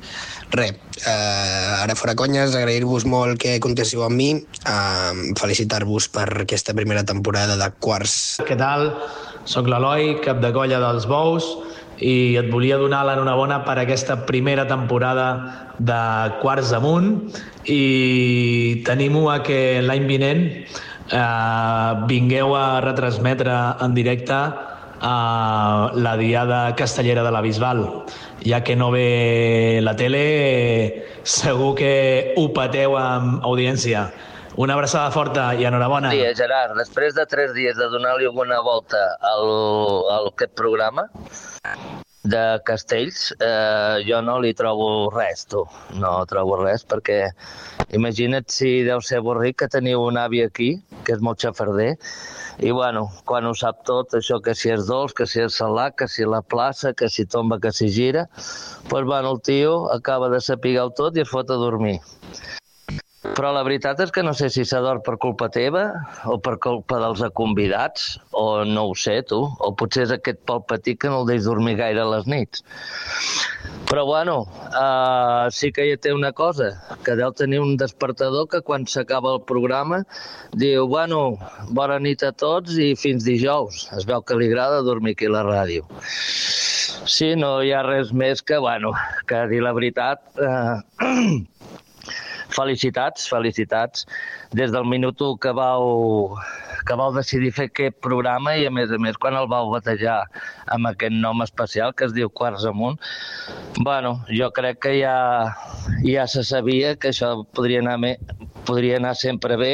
Speaker 21: Res, eh, ara fora conyes, agrair-vos molt que contestiu amb mi, eh, felicitar-vos per aquesta primera temporada de Quarts.
Speaker 32: Què tal? Soc l'Eloi, cap de colla dels Bous, i et volia donar l'enhorabona per aquesta primera temporada de Quarts Amunt i t'animo a que l'any vinent eh, vingueu a retransmetre en directe a la Diada Castellera de la Bisbal. Ja que no ve la tele, segur que ho pateu amb audiència. Una abraçada forta i enhorabona.
Speaker 4: Bon dia, Gerard. Després de tres dies de donar-li alguna volta al, al aquest programa de Castells, eh, jo no li trobo res, tu. No trobo res, perquè imagina't si deu ser avorrit que teniu un avi aquí, que és molt xafarder, i bueno, quan ho sap tot, això que si és dolç, que si és salat, que si la plaça, que si tomba, que si gira, doncs bueno, el tio acaba de saber-ho tot i es fot a dormir. Però la veritat és que no sé si s'ador per culpa teva o per culpa dels convidats, o no ho sé, tu. O potser és aquest pal petit que no el deix dormir gaire a les nits. Però bueno, uh, sí que ja té una cosa, que deu tenir un despertador que quan s'acaba el programa diu, bueno, bona nit a tots i fins dijous. Es veu que li agrada dormir aquí a la ràdio. Sí, no hi ha res més que, bueno, que dir la veritat... Uh, felicitats, felicitats. Des del minut 1 que vau, que vau decidir fer aquest programa i, a més a més, quan el vau batejar amb aquest nom especial que es diu Quarts Amunt, bueno, jo crec que ja, ja se sabia que això podria anar, me, podria anar sempre bé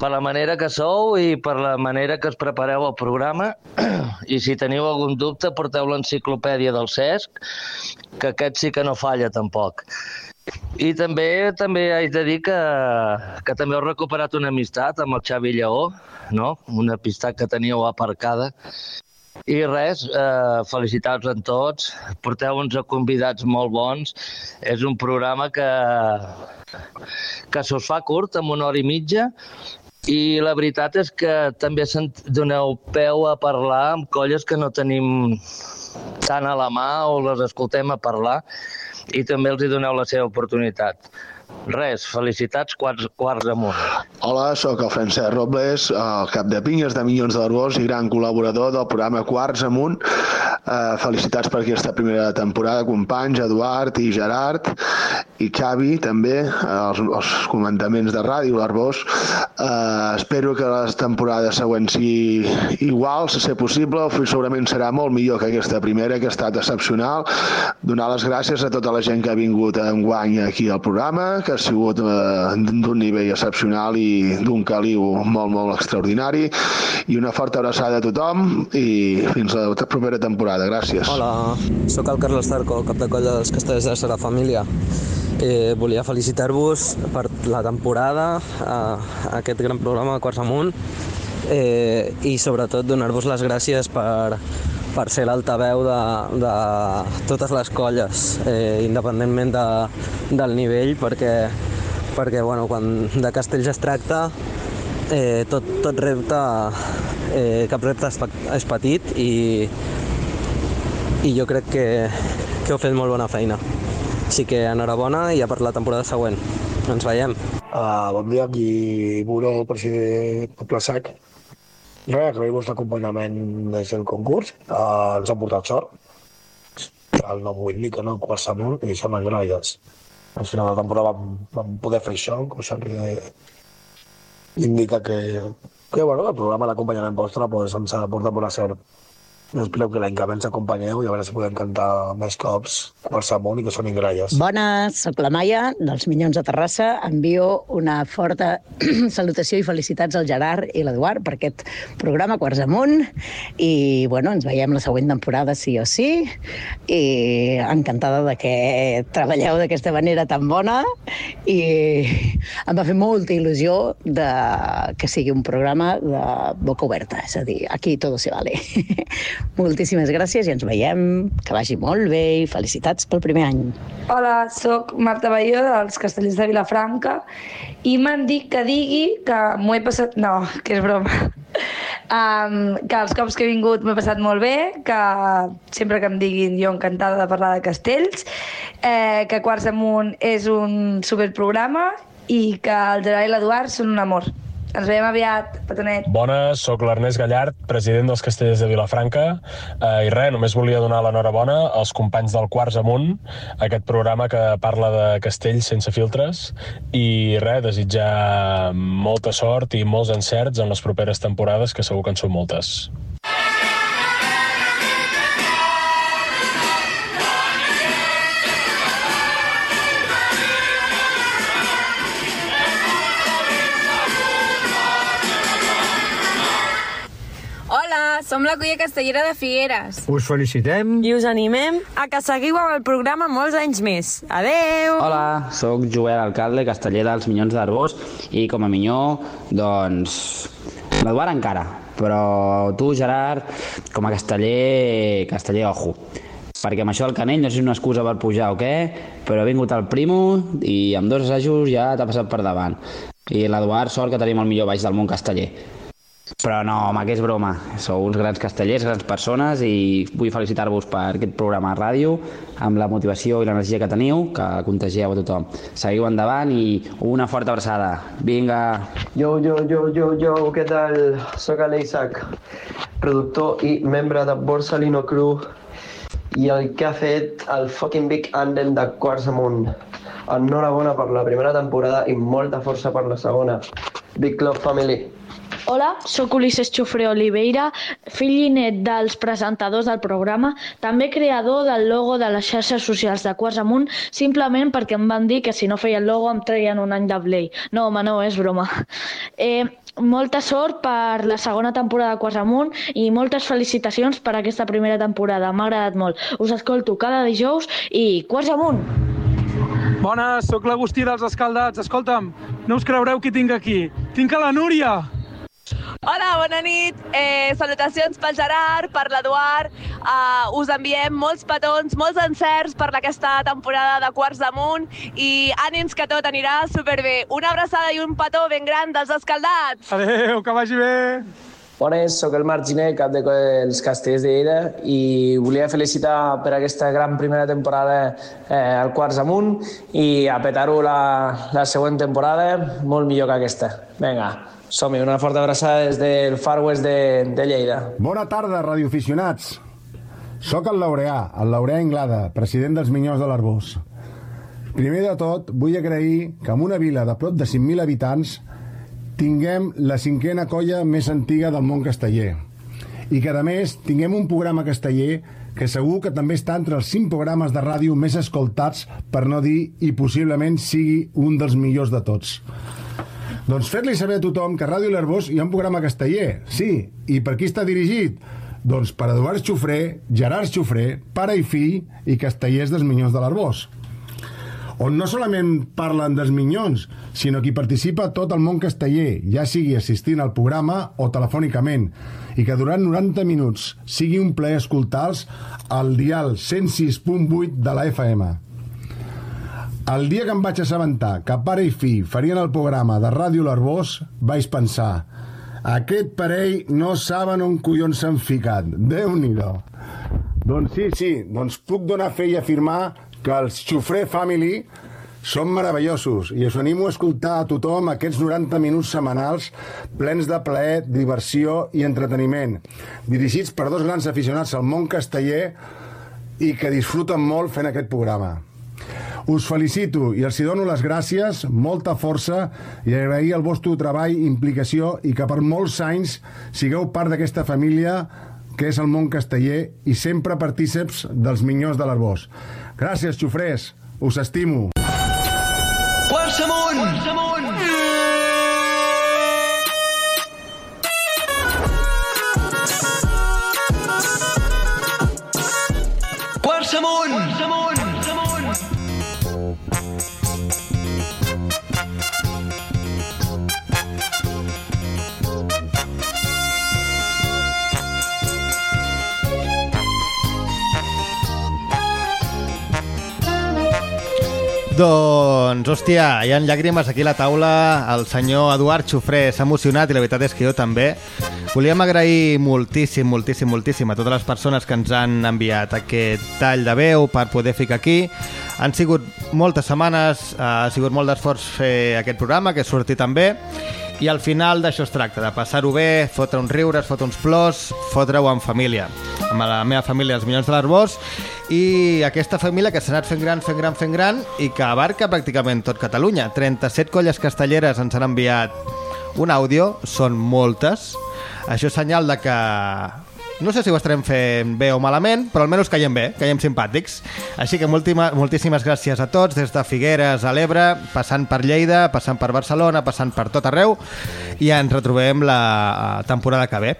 Speaker 4: per la manera que sou i per la manera que es prepareu el programa. I si teniu algun dubte, porteu l'enciclopèdia del CESC, que aquest sí que no falla tampoc. I també també haig de dir que, que també heu recuperat una amistat amb el Xavi Lleó, no? una amistat que teníeu aparcada. I res, eh, felicitats a tots, porteu uns convidats molt bons. És un programa que, que se us fa curt, amb una hora i mitja, i la veritat és que també doneu peu a parlar amb colles que no tenim tant a la mà o les escoltem a parlar i també els hi doneu la seva oportunitat. Res, felicitats, quarts, quarts amunt.
Speaker 13: Hola, sóc el Francesc Robles, el cap de pinyes de Milions d'Arbós i gran col·laborador del programa Quarts Amunt. Uh, felicitats per aquesta primera temporada, companys, Eduard i Gerard i Xavi també, els, els comentaments de ràdio, l'Arbós. Uh, espero que la temporada següent sigui igual, si ser possible, o segurament serà molt millor que aquesta primera, que ha estat excepcional. Donar les gràcies a tota la gent que ha vingut en guany aquí al programa, que ha sigut eh, d'un nivell excepcional i d'un caliu molt, molt extraordinari. I una forta abraçada a tothom i fins a la propera temporada. Gràcies.
Speaker 33: Hola, sóc el Carles Zarco, cap de colla dels castells de la família. Eh, volia felicitar-vos per la temporada, eh, aquest gran programa de Quarts Amunt, eh, i sobretot donar-vos les gràcies per, per ser l'altaveu de, de totes les colles, eh, independentment de, del nivell, perquè, perquè bueno, quan de castells es tracta, eh, tot, tot repte, eh, cap repte és, és petit i, i jo crec que, que heu fet molt bona feina. Així que enhorabona i ja per la temporada següent. Ens veiem.
Speaker 34: Uh, bon dia, aquí Buró, president Pla Sac. Res, agrair-vos l'acompanyament des del concurs. Uh, ens ha portat sort. El nom vull dir que no, quart amunt, i som agraïts. Al final de la temporada vam, vam poder fer això, cosa que indica que, que bueno, el programa d'acompanyament vostre pues, ens ha portat bona sort. Jo espero que l'any que ve ens acompanyeu i a veure si podem cantar més cops amunt i que sonin gralles.
Speaker 35: Bones, sóc la Maia, dels Minyons de Terrassa. Envio una forta salutació i felicitats al Gerard i l'Eduard per aquest programa Quarts Amunt. I, bueno, ens veiem la següent temporada sí o sí. I encantada de que treballeu d'aquesta manera tan bona. I em va fer molta il·lusió de que sigui un programa de boca oberta. És a dir, aquí todo se vale. Moltíssimes gràcies i ens veiem. Que vagi molt bé i felicitats pel primer any.
Speaker 36: Hola, sóc Marta Baió dels Castellers de Vilafranca i m'han dit que digui que m'ho he passat... No, que és broma. Um, que els cops que he vingut m'he passat molt bé, que sempre que em diguin jo encantada de parlar de castells, eh, que Quarts Amunt és un superprograma i que el Gerard i l'Eduard són un amor. Ens veiem aviat, petonet.
Speaker 37: Bones, sóc l'Ernest Gallard, president dels Castellers de Vilafranca, eh, i res, només volia donar l'enhorabona als companys del Quarts Amunt, aquest programa que parla de castells sense filtres, i res, desitjar molta sort i molts encerts en les properes temporades, que segur que en són moltes.
Speaker 28: Som la Colla Castellera de Figueres.
Speaker 38: Us felicitem.
Speaker 28: I us animem a que seguiu amb el programa molts anys més. Adeu!
Speaker 12: Hola, sóc Joel Alcalde, casteller dels Minyons d'Arbós, i com a minyó, doncs, l'Eduard encara, però tu, Gerard, com a casteller, casteller ojo perquè amb això del canell no és una excusa per pujar o què, però ha vingut el primo i amb dos assajos ja t'ha passat per davant. I l'Eduard, sort que tenim el millor baix del món casteller. Però no, home, que és broma. Sou uns grans castellers, grans persones i vull felicitar-vos per aquest programa de ràdio amb la motivació i l'energia que teniu, que contagieu a tothom. Seguiu endavant i una forta abraçada. Vinga!
Speaker 39: Yo, yo, yo, yo, yo, què tal? Soc l'Isaac, productor i membre de Borsalino Crew i el que ha fet el fucking Big Andem de Quarts Amunt. Enhorabona per la primera temporada i molta força per la segona. Big Love Family.
Speaker 40: Hola, sóc Ulisses Xofre Oliveira, fill i net dels presentadors del programa, també creador del logo de les xarxes socials de Quarts Amunt, simplement perquè em van dir que si no feia el logo em treien un any de Play. No, home, no, és broma. Eh, molta sort per la segona temporada de Quarts Amunt i moltes felicitacions per aquesta primera temporada. M'ha agradat molt. Us escolto cada dijous i Quarts Amunt!
Speaker 41: Bones, sóc l'Agustí dels Escaldats. Escolta'm, no us creureu qui tinc aquí. Tinc a la Núria!
Speaker 42: Hola, bona nit. Eh, salutacions pel Gerard, per l'Eduard. Uh, us enviem molts petons, molts encerts per aquesta temporada de Quarts d'Amunt i ànims que tot anirà superbé. Una abraçada i un petó ben gran dels escaldats.
Speaker 41: Adéu, que vagi bé!
Speaker 43: Bones, sóc el Marc Giné, cap dels Castells de Lleida i volia felicitar per aquesta gran primera temporada eh, al Quarts Amunt i a petar-ho la, la següent temporada molt millor que aquesta. Vinga, som-hi, una forta abraçada des del Far West de, de Lleida.
Speaker 44: Bona tarda, radioaficionats. Soc el Laureà, el Laureà Inglada, president dels Minyons de l'Arbós. Primer de tot, vull agrair que en una vila de prop de 5.000 habitants tinguem la cinquena colla més antiga del món casteller i que, a més, tinguem un programa casteller que segur que també està entre els cinc programes de ràdio més escoltats, per no dir, i possiblement sigui un dels millors de tots. Doncs fer-li saber a tothom que a Ràdio L'Arbós hi ha un programa casteller, sí, i per qui està dirigit? Doncs per Eduard Xufré, Gerard Xufré, pare i fill i castellers dels Minyons de l'Arbós on no solament parlen dels minyons, sinó que hi participa tot el món casteller, ja sigui assistint al programa o telefònicament, i que durant 90 minuts sigui un plaer escoltar-los al dial 106.8 de la FM. El dia que em vaig assabentar que pare i fill farien el programa de Ràdio L'Arbós, vaig pensar aquest parell no saben on collons s'han ficat. Déu-n'hi-do. Doncs sí, sí, doncs puc donar fe i afirmar que els Xufré Family són meravellosos i us animo a escoltar a tothom aquests 90 minuts setmanals plens de plaer, diversió i entreteniment, dirigits per dos grans aficionats al món casteller i que disfruten molt fent aquest programa. Us felicito i els hi dono les gràcies, molta força i agrair el vostre treball i implicació i que per molts anys sigueu part d'aquesta família que és el món casteller i sempre partíceps dels minyons de l'Arbós. Gràcies, xufrers. Us estimo.
Speaker 45: Quarts amunt! Quarts amunt! Quarts amunt! Quarts amunt!
Speaker 3: Doncs, hòstia, hi ha llàgrimes aquí a la taula. El senyor Eduard Xufré s'ha emocionat i la veritat és que jo també. Volíem agrair moltíssim, moltíssim, moltíssim a totes les persones que ens han enviat aquest tall de veu per poder ficar aquí. Han sigut moltes setmanes, ha sigut molt d'esforç fer aquest programa, que surti també. I al final d'això es tracta, de passar-ho bé, fotre uns riures, fotre uns plors, fotre-ho en família. Amb la meva família, els Minyons de l'Arbós, i aquesta família que s'ha anat fent gran, fent gran, fent gran, i que abarca pràcticament tot Catalunya. 37 colles castelleres ens han enviat un àudio, són moltes. Això és senyal de que no sé si ho estarem fent bé o malament, però almenys caiem bé, caiem simpàtics. Així que moltima, moltíssimes gràcies a tots, des de Figueres a l'Ebre, passant per Lleida, passant per Barcelona, passant per tot arreu, i ens retrobem la temporada que ve.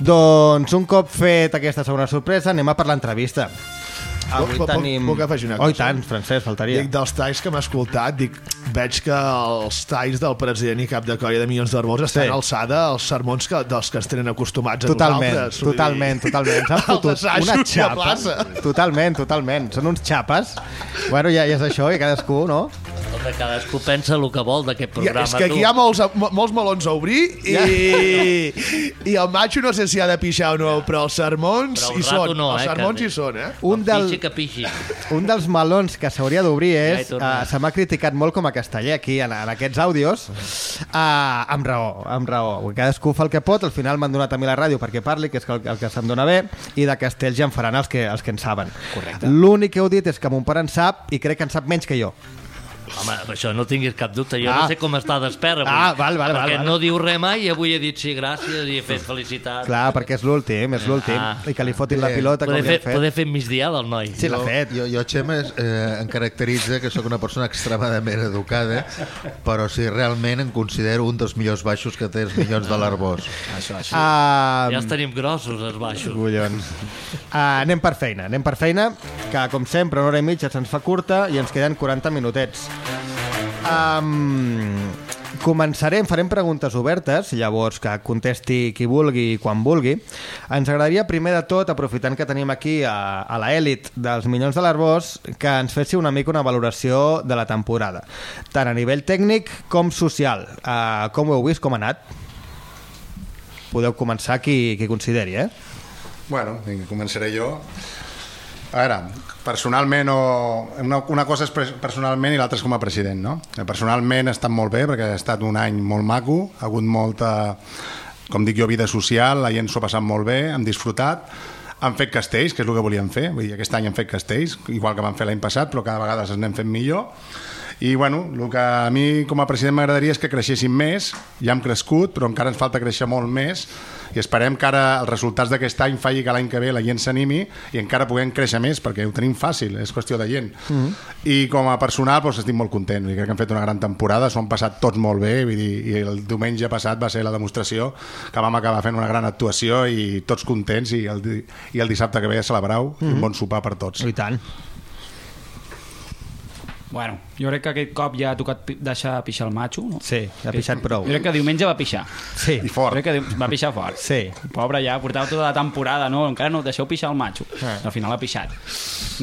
Speaker 3: Doncs un cop fet aquesta segona sorpresa, anem a per l'entrevista. Avui
Speaker 13: Puc-
Speaker 3: tenim...
Speaker 13: puc afegir una
Speaker 3: Oh, i
Speaker 13: cosa?
Speaker 3: tant, Francesc, faltaria.
Speaker 13: Dic, dels talls que m'ha escoltat, dic, veig que els talls del president i cap de colla de Milions d'Arbós estan
Speaker 3: Sí.
Speaker 13: alçada als sermons que, dels que ens tenen acostumats a
Speaker 3: Totalment,
Speaker 13: nosaltres.
Speaker 3: Totalment,
Speaker 13: dir,
Speaker 3: totalment. S'han fotut una xapa. Totalment, totalment. Són uns xapes. Bueno, ja, ja és això, i cadascú, no?
Speaker 4: Home, cadascú pensa el que vol d'aquest
Speaker 13: I,
Speaker 4: programa.
Speaker 13: és que aquí
Speaker 4: tu.
Speaker 13: hi ha molts, mo- molts melons a obrir i, i el macho no sé si ha de pixar o no, però els sermons
Speaker 4: Però el
Speaker 13: hi són.
Speaker 4: no,
Speaker 13: els
Speaker 4: eh,
Speaker 13: sermons
Speaker 4: que-
Speaker 13: hi són, eh?
Speaker 3: Un del-
Speaker 4: Pixi que pixi.
Speaker 3: Un dels melons que s'hauria d'obrir
Speaker 4: Ja
Speaker 3: és...
Speaker 4: tornem.
Speaker 3: uh, se m'ha criticat molt com a casteller aquí, en, en aquests àudios, uh, amb raó, amb raó. Cadascú fa el que pot, al final m'han donat a mi la ràdio perquè parli, que és el, el que se'm dona bé, i de castells ja en faran els que, els que en saben.
Speaker 13: Correcte.
Speaker 3: L'únic que heu dit és que mon pare en sap i crec que en sap menys que jo.
Speaker 4: Home, això no tinguis cap dubte. Jo
Speaker 3: Ah.
Speaker 4: no sé com està despert avui.
Speaker 3: Ah, val, val, val,
Speaker 4: Perquè
Speaker 3: val.
Speaker 4: no diu res mai i avui he dit sí, gràcies i he fet felicitats.
Speaker 3: Clar, perquè és l'últim, és l'últim.
Speaker 4: Ah.
Speaker 3: I que li fotin la pilota com
Speaker 4: poder
Speaker 3: li
Speaker 4: fer,
Speaker 3: fet.
Speaker 4: Poder fer migdiada el noi.
Speaker 3: Sí, l'ha fet.
Speaker 10: Jo, jo Xema, és, eh, em caracteritza que sóc una persona extremadament educada, però sí, realment em considero un dels millors baixos que té els milions de l'Arbós.
Speaker 4: Això, això.
Speaker 3: Ah,
Speaker 4: ja els tenim grossos, els baixos.
Speaker 3: Collons. Uh, anem per feina, anem per feina, que com sempre una hora i mitja se'ns fa curta i ens queden 40 minutets. Um, començarem, farem preguntes obertes, llavors que contesti qui vulgui i quan vulgui. Ens agradaria primer de tot, aprofitant que tenim aquí a, a l'elit dels Minyons de l'Arbós, que ens fessi una mica una valoració de la temporada, tant a nivell tècnic com social. Uh, com ho heu vist, com ha anat? Podeu començar qui, qui consideri, eh?
Speaker 11: Bueno, vinga, començaré jo. A veure, personalment o... Una, una cosa és personalment i l'altra és com a president, no? Personalment ha estat molt bé perquè ha estat un any molt maco, ha hagut molta, com dic jo, vida social, la gent s'ho ha passat molt bé, hem disfrutat, han fet castells, que és el que volíem fer, vull dir, aquest any han fet castells, igual que van fer l'any passat, però cada vegada els anem fent millor, i bueno, el que a mi com a president m'agradaria és que creixéssim més, ja hem crescut, però encara ens falta créixer molt més, i esperem que ara els resultats d'aquest any faci que l'any que ve la gent s'animi i encara puguem créixer més, perquè ho tenim fàcil, és qüestió de gent.
Speaker 3: Mhm.
Speaker 11: I com a personal doncs, estic molt content, crec que han fet una gran temporada, s'ho han passat tots molt bé, vull dir, i el diumenge passat va ser la demostració que vam acabar fent una gran actuació i tots contents i el, i el dissabte que ve a celebrar-ho,
Speaker 3: Mhm.
Speaker 11: un bon sopar per tots.
Speaker 3: I tant.
Speaker 12: Bueno, jo crec que aquest cop ja ha tocat deixar pixar el matxo, no?
Speaker 3: Sí, ha pixat prou.
Speaker 12: Jo crec que diumenge va pixar.
Speaker 3: Sí.
Speaker 11: I fort.
Speaker 12: Crec que va pixar fort.
Speaker 3: Sí.
Speaker 12: Pobre ja, portava tota la temporada, no? Encara no, deixeu pixar el matxo.
Speaker 3: Ah.
Speaker 12: Al final ha pixat.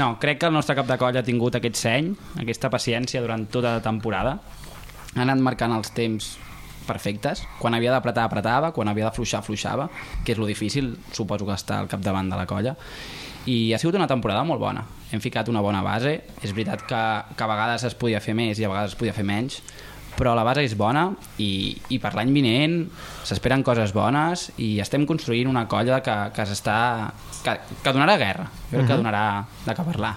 Speaker 12: No, crec que el nostre cap de colla ha tingut aquest seny, aquesta paciència durant tota la temporada. Ha anat marcant els temps perfectes. Quan havia d'apretar, apretava. Quan havia d'afluixar, afluixava. Que és lo difícil, suposo que està al capdavant de la colla. I ha sigut una temporada molt bona. Hem ficat una bona base. És veritat que, que a vegades es podia fer més i a vegades es podia fer menys, però la base és bona i, i per l'any vinent s'esperen coses bones i estem construint una colla que, que s'està que, que donarà guerra jo crec que
Speaker 13: Mhm.
Speaker 12: donarà de què parlar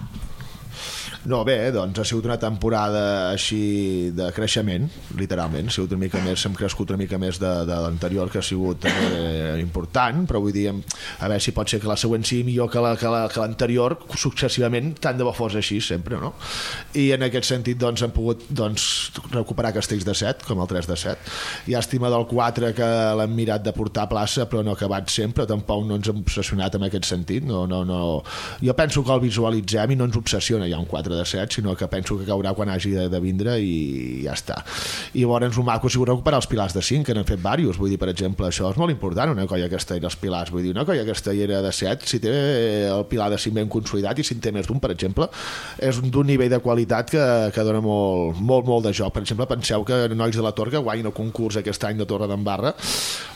Speaker 13: No, bé, doncs ha sigut una temporada així de creixement, literalment. Ha sigut una mica més, hem crescut una mica més de, de l'anterior, que ha sigut eh, important, però vull dir, a veure si pot ser que la següent sigui millor que la- que la- que l'anterior, successivament, tant de bo fos així, sempre, no? I en aquest sentit, doncs, hem pogut doncs, recuperar castells de 7, com el 3 de 7. Llàstima del 4, que l'hem mirat de portar a plaça, però no ha acabat sempre, tampoc no ens hem obsessionat en aquest sentit. No, no, no. Jo penso que el visualitzem i no ens obsessiona ja un 4 de 7, sinó que penso que caurà quan hagi de, de vindre i ja està. I llavors un maco ha sigut recuperar els pilars de 5, que n'han fet diversos. Vull dir, per exemple, això és molt important, una colla castellera, els pilars. Vull dir, una colla castellera de 7, si té el pilar de 5 ben consolidat i si en té més d'un, per exemple, és d'un nivell de qualitat que, que dona molt, molt, molt de joc. Per exemple, penseu que nois de la que guanyen el concurs aquest any de Torre d'Embarra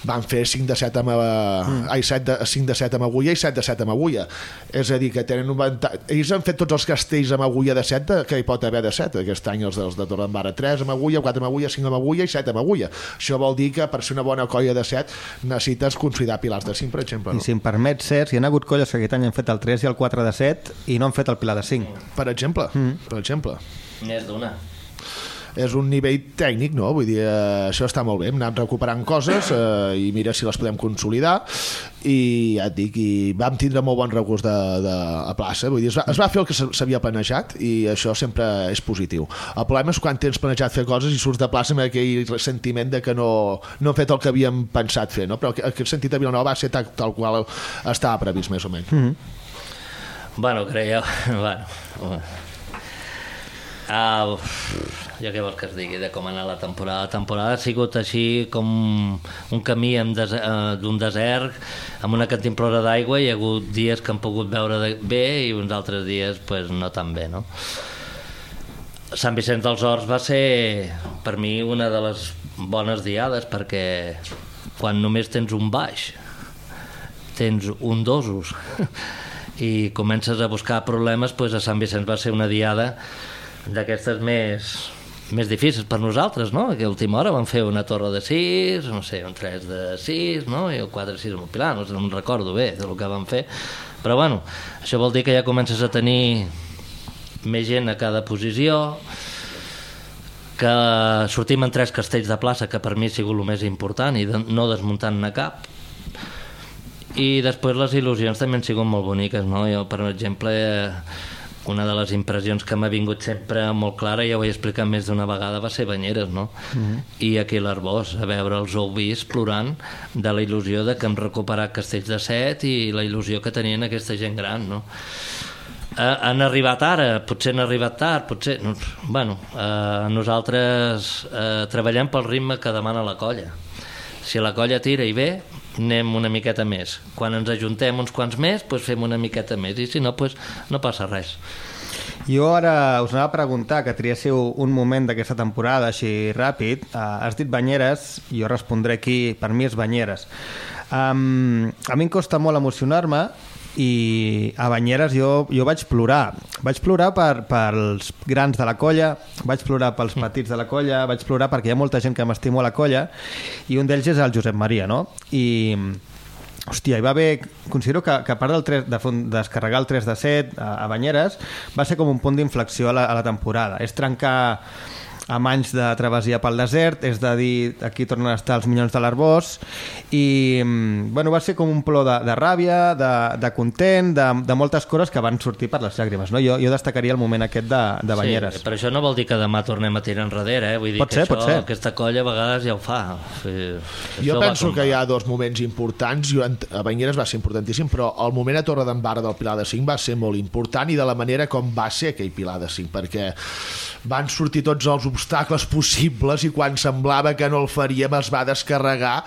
Speaker 13: van fer 5 de 7 amb, mm. ai, 7 de, 5 de 7 amb agulla i 7 de 7 amb agulla. És a dir, que tenen un avantatge. Ells han fet tots els castells amb agulla de 7 de, que hi pot haver de 7. Aquest any els dels de Torre d'Embarra 3 amb agulla, 4 amb agulla, 5 amb agulla i 7 amb agulla. Això vol dir que per ser una bona colla de 7 necessites consolidar pilars de 5, per exemple.
Speaker 3: I
Speaker 13: No?
Speaker 3: si em permet ser, hi ha hagut colles que aquest any han fet el 3 i el 4 de 7 i no han fet el pilar de 5.
Speaker 13: Per exemple, mm. per exemple.
Speaker 4: Més d'una.
Speaker 13: És un nivell tècnic, no? Vull dir, eh, això està molt bé, hem anat recuperant coses eh, i mira si les podem consolidar i ja et dic, i vam tindre molt bon regust de, de, a plaça, vull dir, es va, es va fer el que s'havia planejat i això sempre és positiu. El problema és quan tens planejat fer coses i surts de plaça amb aquell sentiment de que no, no hem fet el que havíem pensat fer, no? però aqu- aquest sentit de Vilanova va ser tal, tal qual estava previst més o menys.
Speaker 3: Mm -hmm.
Speaker 4: Bueno, creieu... Bueno, bueno. Uh, jo què vols que es digui de com ha anat la temporada? La temporada ha sigut així com un camí des uh, d'un desert amb una cantimplora d'aigua hi ha hagut dies que han pogut veure bé i uns altres dies pues, no tan bé, no? Sant Vicenç dels Horts va ser per mi una de les bones diades perquè quan només tens un baix tens un dosos i comences a buscar problemes doncs a Sant Vicenç va ser una diada d'aquestes més més difícils per nosaltres, no? Que a última hora vam fer una torre de 6, no sé, un 3 de 6, no? I el 4 de 6 amb el Pilar, no, no recordo bé del que vam fer. Però bueno, això vol dir que ja comences a tenir més gent a cada posició, que sortim en tres castells de plaça, que per mi ha sigut el més important, i de, no desmuntant-ne cap. I després les il·lusions també han sigut molt boniques, no? Jo, per exemple, una de les impressions que m'ha vingut sempre molt clara, ja ho he explicat més d'una vegada, va ser Banyeres, no?
Speaker 3: Mhm.
Speaker 4: I aquí l'Arbós, a veure els ovis plorant de la il·lusió de que hem recuperat Castells de Set i la il·lusió que tenien aquesta gent gran, no? Eh, han arribat ara, potser han arribat tard, potser... No, bueno, eh, nosaltres eh, treballem pel ritme que demana la colla. Si la colla tira i ve, anem una miqueta més. Quan ens ajuntem uns quants més, doncs fem una miqueta més, i si no, doncs no passa res.
Speaker 3: Jo ara us anava a preguntar que triéssiu un moment d'aquesta temporada així ràpid. Uh, has dit Banyeres, jo respondré aquí, per mi és Banyeres. Um, a mi em costa molt emocionar-me i a Banyeres jo, jo vaig plorar. Vaig plorar per, pels grans de la colla, vaig plorar pels petits de la colla, vaig plorar perquè hi ha molta gent que m'estimo a la colla i un d'ells és el Josep Maria, no? I Hòstia, hi va haver... Considero que, que a part del 3, de descarregar el 3 de 7 a, a Banyeres va ser com un punt d'inflexió a, la, a la temporada. És trencar amb anys de travessia pel desert, és de dir aquí tornen a estar els minyons de l'Arbós i mm, bueno, va ser com un plor de, de ràbia, de, de content, de, de moltes coses que van sortir per les llàgrimes. No? Jo, jo destacaria el moment aquest de, de Banyeres.
Speaker 4: Sí, però això no vol dir que demà tornem a tirar enrere, eh? Vull dir
Speaker 3: Pot
Speaker 4: que
Speaker 3: ser,
Speaker 4: això,
Speaker 3: pot ser.
Speaker 4: aquesta colla a vegades ja ho fa. Sí,
Speaker 13: Jo penso
Speaker 4: com
Speaker 13: que hi ha dos moments importants. Jo, ent- a Banyeres va ser importantíssim, però el moment a Torre d'Embarra del Pilar de Cinc va ser molt important i de la manera com va ser aquell Pilar de Cinc, perquè van sortir tots els obstacles possibles i quan semblava que no el faríem es va descarregar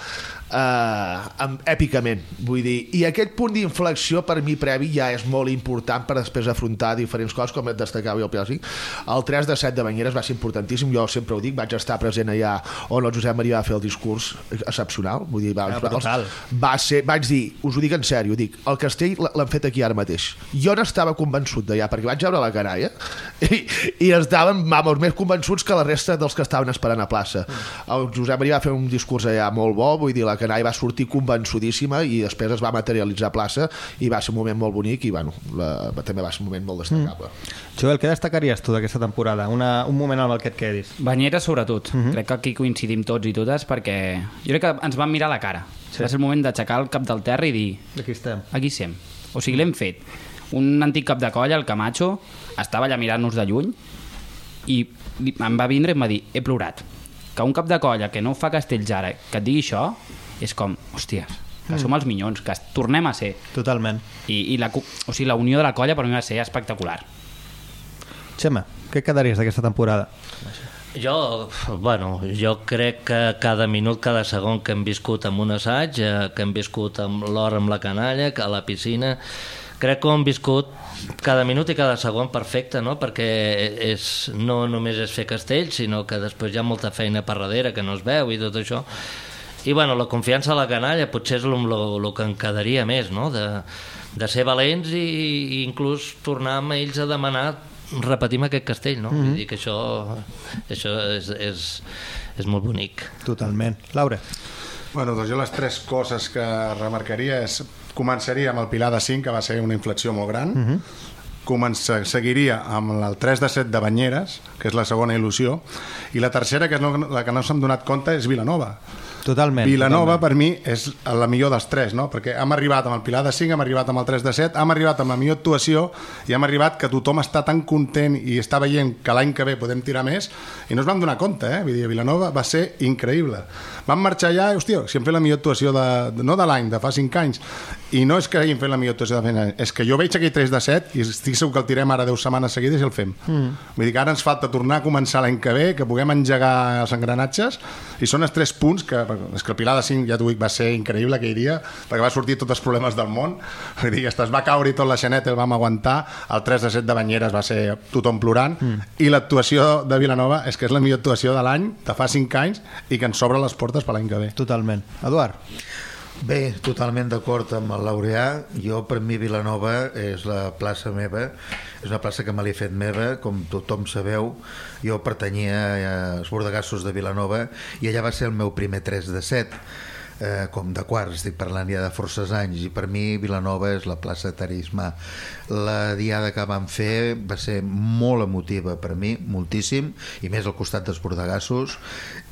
Speaker 13: eh, èpicament vull dir, i aquest punt d'inflexió per mi previ ja és molt important per després afrontar diferents coses com et destacava jo el Pilar 5 el 3 de 7 de Banyeres va ser importantíssim jo sempre ho dic, vaig estar present allà on el Josep Maria va fer el discurs excepcional vull dir, va,
Speaker 3: Ah, brutal.
Speaker 13: va ser, vaig dir, us ho dic en sèrio dic, el castell l'han fet aquí ara mateix. Jo n'estava convençut d'allà perquè vaig veure la canalla i, i estaven vamos, més convençuts que la resta dels que estaven esperant a plaça. El Josep Maria va fer un discurs allà molt bo vull dir, la canalla va sortir convençudíssima i després es va materialitzar a plaça i va ser un moment molt bonic i bueno, la, també va ser un moment molt destacable
Speaker 3: Joel, què destacaries tu d'aquesta temporada? Una, un moment amb el que et quedis.
Speaker 12: Banyeres, sobretot.
Speaker 3: Mhm.
Speaker 12: Crec que aquí coincidim tots i totes perquè jo crec que ens van mirar la cara.
Speaker 3: Sí.
Speaker 12: Va ser el moment d'aixecar el cap del terra i dir...
Speaker 3: Aquí estem.
Speaker 12: Aquí estem. O sigui, l'hem fet. Un antic cap de colla, el Camacho, estava allà mirant-nos de lluny i em va vindre i em va dir he plorat. Que un cap de colla que no fa castells ara, que et digui això, és com, hòsties, que
Speaker 3: Mm.
Speaker 12: som els minyons, que es- tornem a ser.
Speaker 3: Totalment.
Speaker 12: I, i la, o sigui, la unió de la colla per mi va ser espectacular.
Speaker 3: Xema, què quedaries d'aquesta temporada?
Speaker 4: Jo, bueno, jo crec que cada minut, cada segon que hem viscut amb un assaig, eh, que hem viscut amb l'hora amb la canalla, que a la piscina, crec que ho hem viscut cada minut i cada segon perfecte, no? perquè és, no només és fer castells, sinó que després hi ha molta feina per darrere que no es veu i tot això. I bueno, la confiança a la canalla potser és el que en quedaria més, no? de, de ser valents i, i inclús tornar amb ells a demanar repetim aquest castell, no? Mm. -hmm. Vull dir que això, això és, és, és molt bonic.
Speaker 3: Totalment. Laura?
Speaker 11: Bueno, doncs jo les tres coses que remarcaria és... Començaria amb el Pilar de 5, que va ser una inflexió molt gran.
Speaker 3: Mm -hmm.
Speaker 11: Comença, seguiria amb el 3 de 7 de Banyeres, que és la segona il·lusió, i la tercera, que és no, la que no s'hem donat compte, és Vilanova.
Speaker 3: Totalment.
Speaker 11: Vilanova,
Speaker 3: totalment.
Speaker 11: per mi, és la millor dels tres, no? perquè hem arribat amb el Pilar de 5, hem arribat amb el 3 de 7, hem arribat amb la millor actuació i hem arribat que tothom està tan content i està veient que l'any que ve podem tirar més i no es vam donar compte, eh? Vull dir, Vilanova va ser increïble. Vam marxar allà i, hòstia, si hem fet la millor actuació de no de l'any, de fa 5 anys, i no és que hagin fet la millor actuació de fa 5 anys, és que jo veig aquell 3 de 7 i estic segur que el tirem ara 10 setmanes seguides i el fem.
Speaker 3: Mm.
Speaker 11: Vull dir que ara ens falta tornar a començar l'any que ve, que puguem engegar els engranatges, i són els tres punts que... És que el Pilar de 5, ja t'ho dic, va ser increïble aquell dia, perquè va sortir tots els problemes del món. Vull dir, es va caure i tot la xaneta el vam aguantar, el 3 de 7 de Banyeres va ser tothom plorant,
Speaker 3: Mm.
Speaker 11: i l'actuació de Vilanova és que és la millor actuació de l'any, de fa 5 anys, i que ens s'obre les portes per l'any que ve.
Speaker 3: Totalment. Eduard?
Speaker 10: Bé, totalment d'acord amb el Laureà. Jo, per mi, Vilanova és la plaça meva, és una plaça que me l'he fet meva, com tothom sabeu. Jo pertanyia als bordegassos de Vilanova i allà va ser el meu primer 3 de 7. eh, com de quarts, estic parlant ja de forces anys, i per mi Vilanova és la plaça Tarisma. La diada que vam fer va ser molt emotiva per mi, moltíssim, i més al costat dels bordegassos,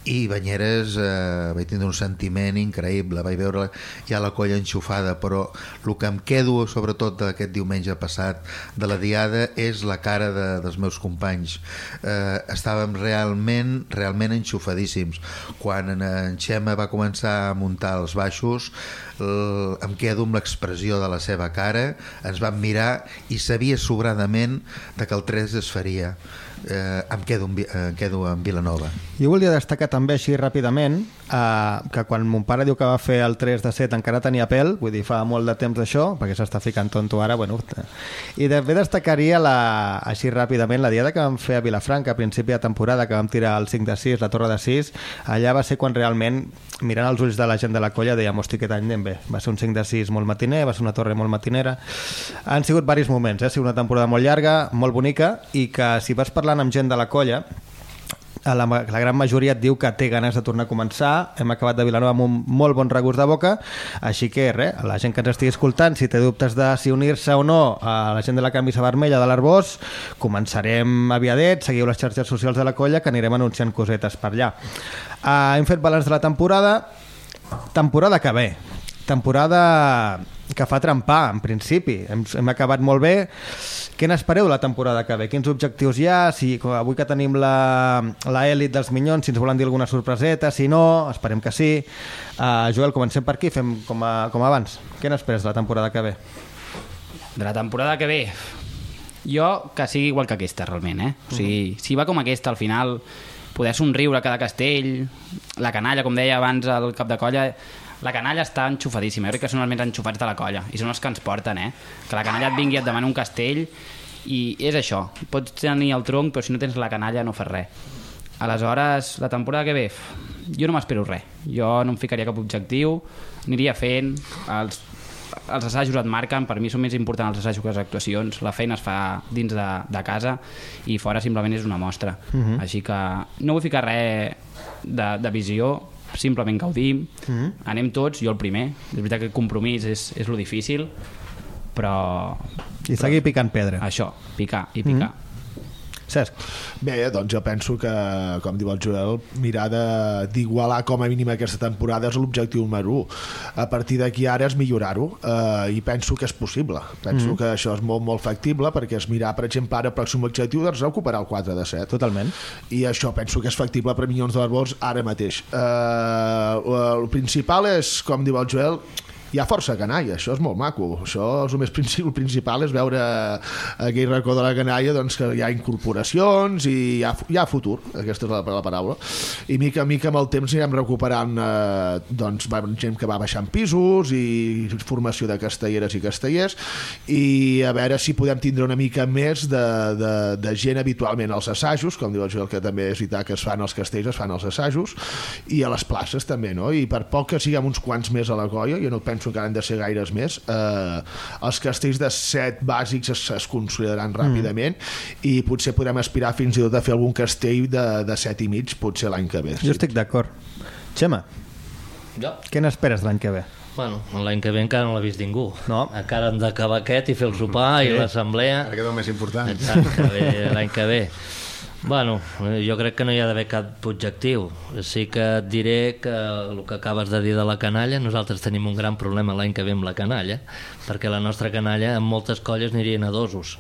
Speaker 10: i Banyeres eh, vaig tindre un sentiment increïble, vaig veure ja la colla enxufada, però el que em quedo sobretot d'aquest diumenge passat de la diada és la cara de, dels meus companys. Eh, estàvem realment, realment enxufadíssims. Quan en, en Xema va començar a muntar els baixos, el, em quedo amb l'expressió de la seva cara, ens vam mirar i sabia sobradament de que el 3 es faria eh, em, quedo eh, em quedo en Vilanova.
Speaker 3: Jo volia destacar també així ràpidament eh, que quan mon pare diu que va fer el 3 de 7 encara tenia pèl, vull dir, fa molt de temps d'això, perquè s'està ficant tonto ara, bueno, i també destacaria la, així ràpidament la diada que vam fer a Vilafranca a principi de temporada, que vam tirar el 5 de 6, la torre de 6, allà va ser quan realment, mirant els ulls de la gent de la colla, dèiem, hosti, aquest any anem bé. Va ser un 5 de 6 molt matiner, va ser una torre molt matinera. Han sigut diversos moments, eh? ha sigut una temporada molt llarga, molt bonica, i que si vas parlant amb gent de la colla, la, la gran majoria et diu que té ganes de tornar a començar. Hem acabat de Vilanova amb un molt bon regust de boca, així que res, la gent que ens estigui escoltant, si té dubtes de si unir-se o no a la gent de la camisa vermella de l'Arbós, començarem aviadet, seguiu les xarxes socials de la colla que anirem anunciant cosetes per allà. Uh, hem fet balanç de la temporada, temporada que ve, temporada que fa trempar, en principi. Hem, hem acabat molt bé. Què n'espereu de la temporada que ve? Quins objectius hi ha? Si, avui que tenim la, la elit dels Minyons, si ens volen dir alguna sorpreseta, si no, esperem que sí. Uh, Joel, comencem per aquí, fem com, a, com abans. Què n'esperes de la temporada que ve?
Speaker 12: De la temporada que ve, jo que sigui igual que aquesta, realment, eh? O sigui, si va com aquesta, al final, poder somriure a cada castell, la canalla, com deia abans el cap de colla, la canalla està enxufadíssima. Jo crec que són els més enxufats de la colla i són els que ens porten, eh? Que la canalla et vingui i et demani un castell i és això. Pots tenir el tronc, però si no tens la canalla no fas res. Aleshores, la temporada que ve, jo no m'espero res. Jo no em ficaria cap objectiu, aniria fent, els, els assajos et marquen, per mi són més importants els assajos que les actuacions, la feina es fa dins de, de casa i fora simplement és una mostra.
Speaker 3: Mhm.
Speaker 12: Així que no vull ficar res de, de visió, simplement gaudim,
Speaker 3: Mhm.
Speaker 12: anem tots, jo el primer. És veritat que el compromís és, és lo difícil, però...
Speaker 3: I seguir picant pedra.
Speaker 12: Això, picar i picar.
Speaker 3: Mhm. Cesc.
Speaker 13: Bé, doncs jo penso que, com diu el Joel, mirar de- d'igualar com a mínim aquesta temporada és l'objectiu número 1. A partir d'aquí ara és millorar-ho eh, i penso que és possible. Penso
Speaker 3: Mhm.
Speaker 13: que això és molt, molt factible perquè és mirar, per exemple, ara el pròxim objectiu doncs recuperar el 4 de 7.
Speaker 3: Totalment.
Speaker 13: I això penso que és factible per milions de l'Arbors ara mateix. Eh, el principal és, com diu el Joel, hi ha força canalla, això és molt maco això és el més principal, el principal és veure aquell racó de la canalla doncs, que hi ha incorporacions i hi ha, hi ha futur, aquesta és la, la paraula i mica en mica amb el temps anirem recuperant eh, doncs, va, gent que va baixant pisos i formació de castelleres i castellers i a veure si podem tindre una mica més de, de, de gent habitualment als assajos, com diu el Joel que també és veritat que es fan els castells, es fan els assajos i a les places també, no? I per poc que siguem uns quants més a la colla, jo no penso que han de ser gaires més, eh, els castells de set bàsics es, es consolidaran ràpidament i potser podrem aspirar fins i tot a fer algun castell de, de set i mig, potser l'any que ve.
Speaker 3: Jo estic d'acord. Xema,
Speaker 4: Jo?
Speaker 3: què n'esperes l'any que ve?
Speaker 4: Bueno, l'any que ve encara no l'ha vist ningú.
Speaker 3: No.
Speaker 4: Encara hem d'acabar aquest i fer el sopar
Speaker 10: Sí.
Speaker 4: i l'assemblea.
Speaker 10: Perquè és el més important.
Speaker 4: L'any que ve. Bueno, eh, jo crec que no hi ha d'haver cap objectiu. Sí que et diré que el que acabes de dir de la canalla, nosaltres tenim un gran problema l'any que ve amb la canalla, perquè la nostra canalla en moltes colles anirien a dosos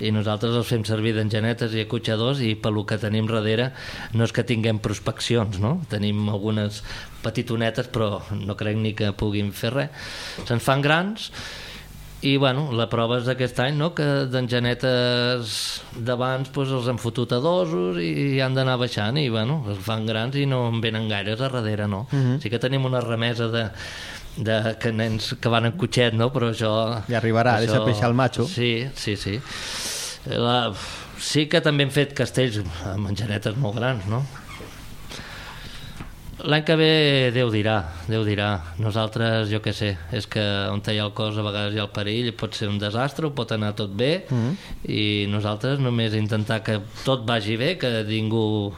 Speaker 4: i nosaltres els fem servir d'engenetes i acotxadors i pel que tenim darrere no és que tinguem prospeccions, no? Tenim algunes petitonetes però no crec ni que puguin fer res. Se'n fan grans i bueno, la prova és d'aquest any no? que d'engenetes d'abans doncs, els han fotut a dosos i han d'anar baixant i bueno, els fan grans i no en venen gaires a darrere no.
Speaker 3: Mhm.
Speaker 4: sí que tenim una remesa de, de que nens que van en cotxet no? però això...
Speaker 3: Ja arribarà, deixa peixar el macho.
Speaker 4: sí, sí, sí la, sí que també hem fet castells amb engenetes molt grans no? L'any que ve Déu dirà, Déu dirà. Nosaltres, jo què sé, és que on hi ha el cos a vegades hi ha el perill, pot ser un desastre, o pot anar tot bé,
Speaker 46: Mhm.
Speaker 4: i nosaltres només intentar que tot vagi bé, que ningú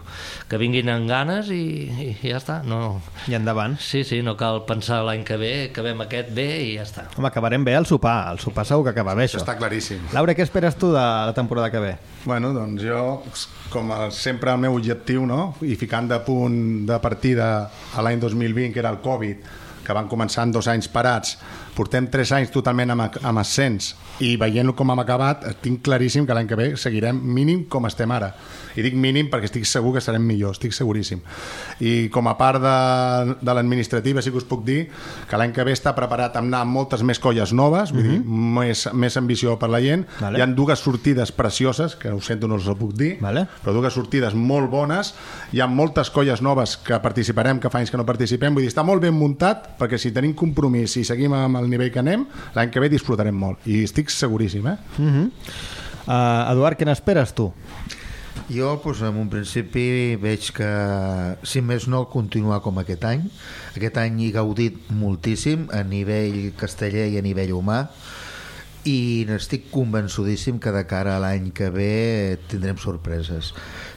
Speaker 4: que vinguin amb ganes i, i, i ja està. No...
Speaker 46: I endavant.
Speaker 4: Sí, sí, no cal pensar l'any que ve, acabem aquest bé i ja està.
Speaker 46: Home, acabarem bé al sopar. El sopar segur que acaba bé, això.
Speaker 11: Està claríssim.
Speaker 46: Laura, què esperes tu de la temporada que ve?
Speaker 11: Bueno, doncs jo, com sempre el meu objectiu, no? i ficant de punt de partida a l'any 2020, que era el Covid, que van començar en dos anys parats, portem tres anys totalment amb, amb ascens i veient com hem acabat, tinc claríssim que l'any que ve seguirem mínim com estem ara. I dic mínim perquè estic segur que estarem millor, estic seguríssim. I com a part de, de l'administrativa sí que us puc dir que l'any que ve està preparat amb anar amb moltes més colles noves, vull dir, més, més ambició per la gent.
Speaker 46: Vale.
Speaker 11: Hi ha dues sortides precioses, que ho sento, no us ho puc dir,
Speaker 46: vale.
Speaker 11: però dues sortides molt bones. Hi ha moltes colles noves que participarem, que fa anys que no participem. Vull dir, està molt ben muntat, perquè si tenim compromís i seguim amb el nivell que anem, l'any que ve disfrutarem molt. I estic seguríssim, eh?
Speaker 46: Uh -huh. uh, Eduard, què n'esperes tu?
Speaker 10: Jo, doncs, en un principi veig que, si més no, continuar com aquest any. Aquest any he gaudit moltíssim a nivell casteller i a nivell humà i n'estic convençudíssim que de cara a l'any que ve tindrem sorpreses.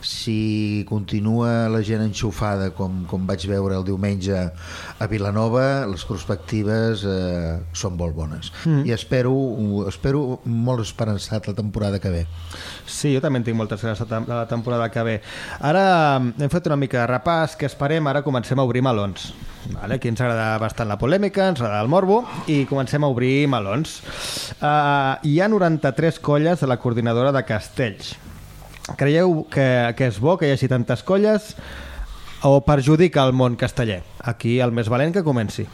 Speaker 10: Si continua la gent enxufada com, com vaig veure el diumenge a Vilanova, les perspectives eh, són molt bones.
Speaker 46: Mm.
Speaker 10: I espero, espero molt esperançat la temporada que ve.
Speaker 46: Sí, jo també tinc moltes ganes de la temporada que ve. Ara hem fet una mica de repàs, que esperem, ara comencem a obrir melons. Vale? Aquí ens agrada bastant la polèmica, ens agrada el morbo, i comencem a obrir melons. Uh, hi ha 93 colles de la coordinadora de Castells. Creieu que, que és bo que hi hagi tantes colles o perjudica el món casteller? Aquí el més valent que comenci.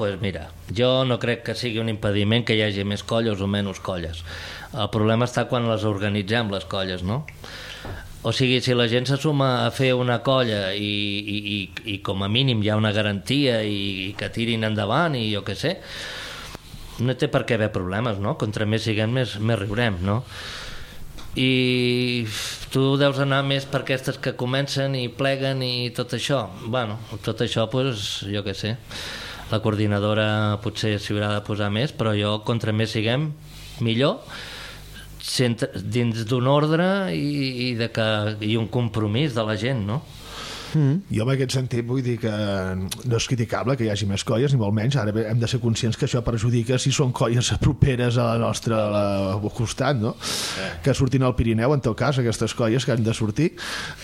Speaker 4: pues mira, jo no crec que sigui un impediment que hi hagi més colles o menys colles. El problema està quan les organitzem, les colles, no? O sigui, si la gent se suma a fer una colla i, i, i, i com a mínim hi ha una garantia i, i que tirin endavant i jo què sé, no té per què haver problemes, no? Contra més siguem, més, més riurem, no? I tu deus anar més per aquestes que comencen i pleguen i tot això. Bueno, tot això, pues, jo què sé, la coordinadora potser s'hi haurà de posar més, però jo, contra més siguem, millor, centre, dins d'un ordre i, i, de que, i un compromís de la gent, no?
Speaker 13: Mm. Jo en aquest sentit vull dir que no és criticable que hi hagi més colles, ni molt menys. Ara hem de ser conscients que això perjudica si són colles properes a la nostra a la, al costat, no? Que surtin al Pirineu, en tot cas, aquestes colles que han de sortir.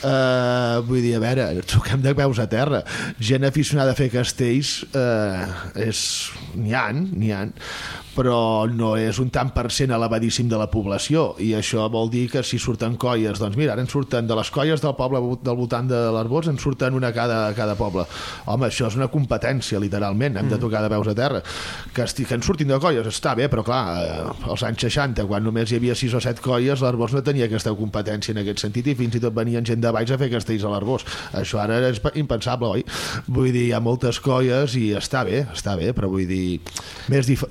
Speaker 13: Uh, vull dir, a veure, toquem de peus a terra. Gent aficionada a fer castells uh, és... n'hi ha, n'hi ha, però no és un tant per cent elevadíssim de la població i això vol dir que si surten colles doncs mira, ara en surten de les colles del poble del voltant de l'Arbós en surten una cada, cada poble. Home, això és una competència literalment hem de tocar de peus a terra. Que, esti, que en surtin de colles està bé, però clar eh, als anys 60, quan només hi havia 6 o 7 colles l'Arbós no tenia aquesta competència en aquest sentit i fins i tot venien gent de baix a fer castells a l'Arbós això ara és impensable, oi? vull dir, hi ha moltes colles i està bé, està bé, però vull dir més dif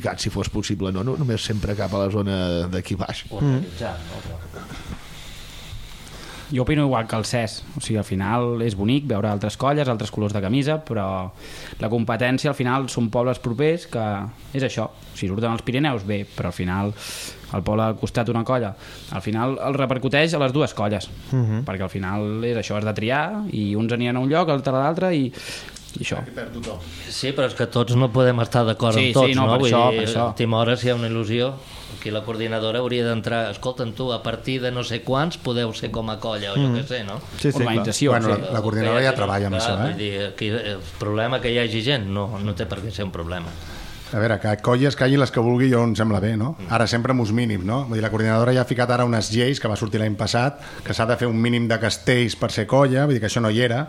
Speaker 13: diversificat si fos possible, no? no només sempre cap a la zona d'aquí baix.
Speaker 4: Organitzat, no?
Speaker 12: Jo opino igual que el CES, o sigui, al final és bonic veure altres colles, altres colors de camisa, però la competència al final són pobles propers que és això, si surten als Pirineus bé, però al final el poble al costat una colla, al final el repercuteix a les dues colles,
Speaker 46: Mhm.
Speaker 12: perquè al final és això, has de triar i uns aniran a un lloc, l'altre a l'altre i, i això.
Speaker 4: Sí, però és que tots no podem estar d'acord
Speaker 12: Sí,
Speaker 4: amb tots,
Speaker 12: sí, no,
Speaker 4: no?
Speaker 12: per
Speaker 4: Vull
Speaker 12: això,
Speaker 4: dir,
Speaker 12: per això.
Speaker 4: a última hora, si hi ha una il·lusió, aquí la coordinadora hauria d'entrar, escolta'm tu, a partir de no sé quants podeu ser com a colla, o jo
Speaker 11: Mm.
Speaker 4: què sé, no?
Speaker 11: Sí, sí, Organització, clar. Bueno, la- la coordinadora ja treballa amb això, eh?
Speaker 4: Vull dir, aquí, el problema que hi hagi gent no, no té per què ser un problema.
Speaker 11: A veure, que colles hagi les que vulgui jo em sembla bé, no? Ara sempre amb uns mínims, no? Vull dir, la coordinadora ja ha ficat ara unes lleis que va sortir l'any passat que s'ha de fer un mínim de castells per ser colla, vull dir que això no hi era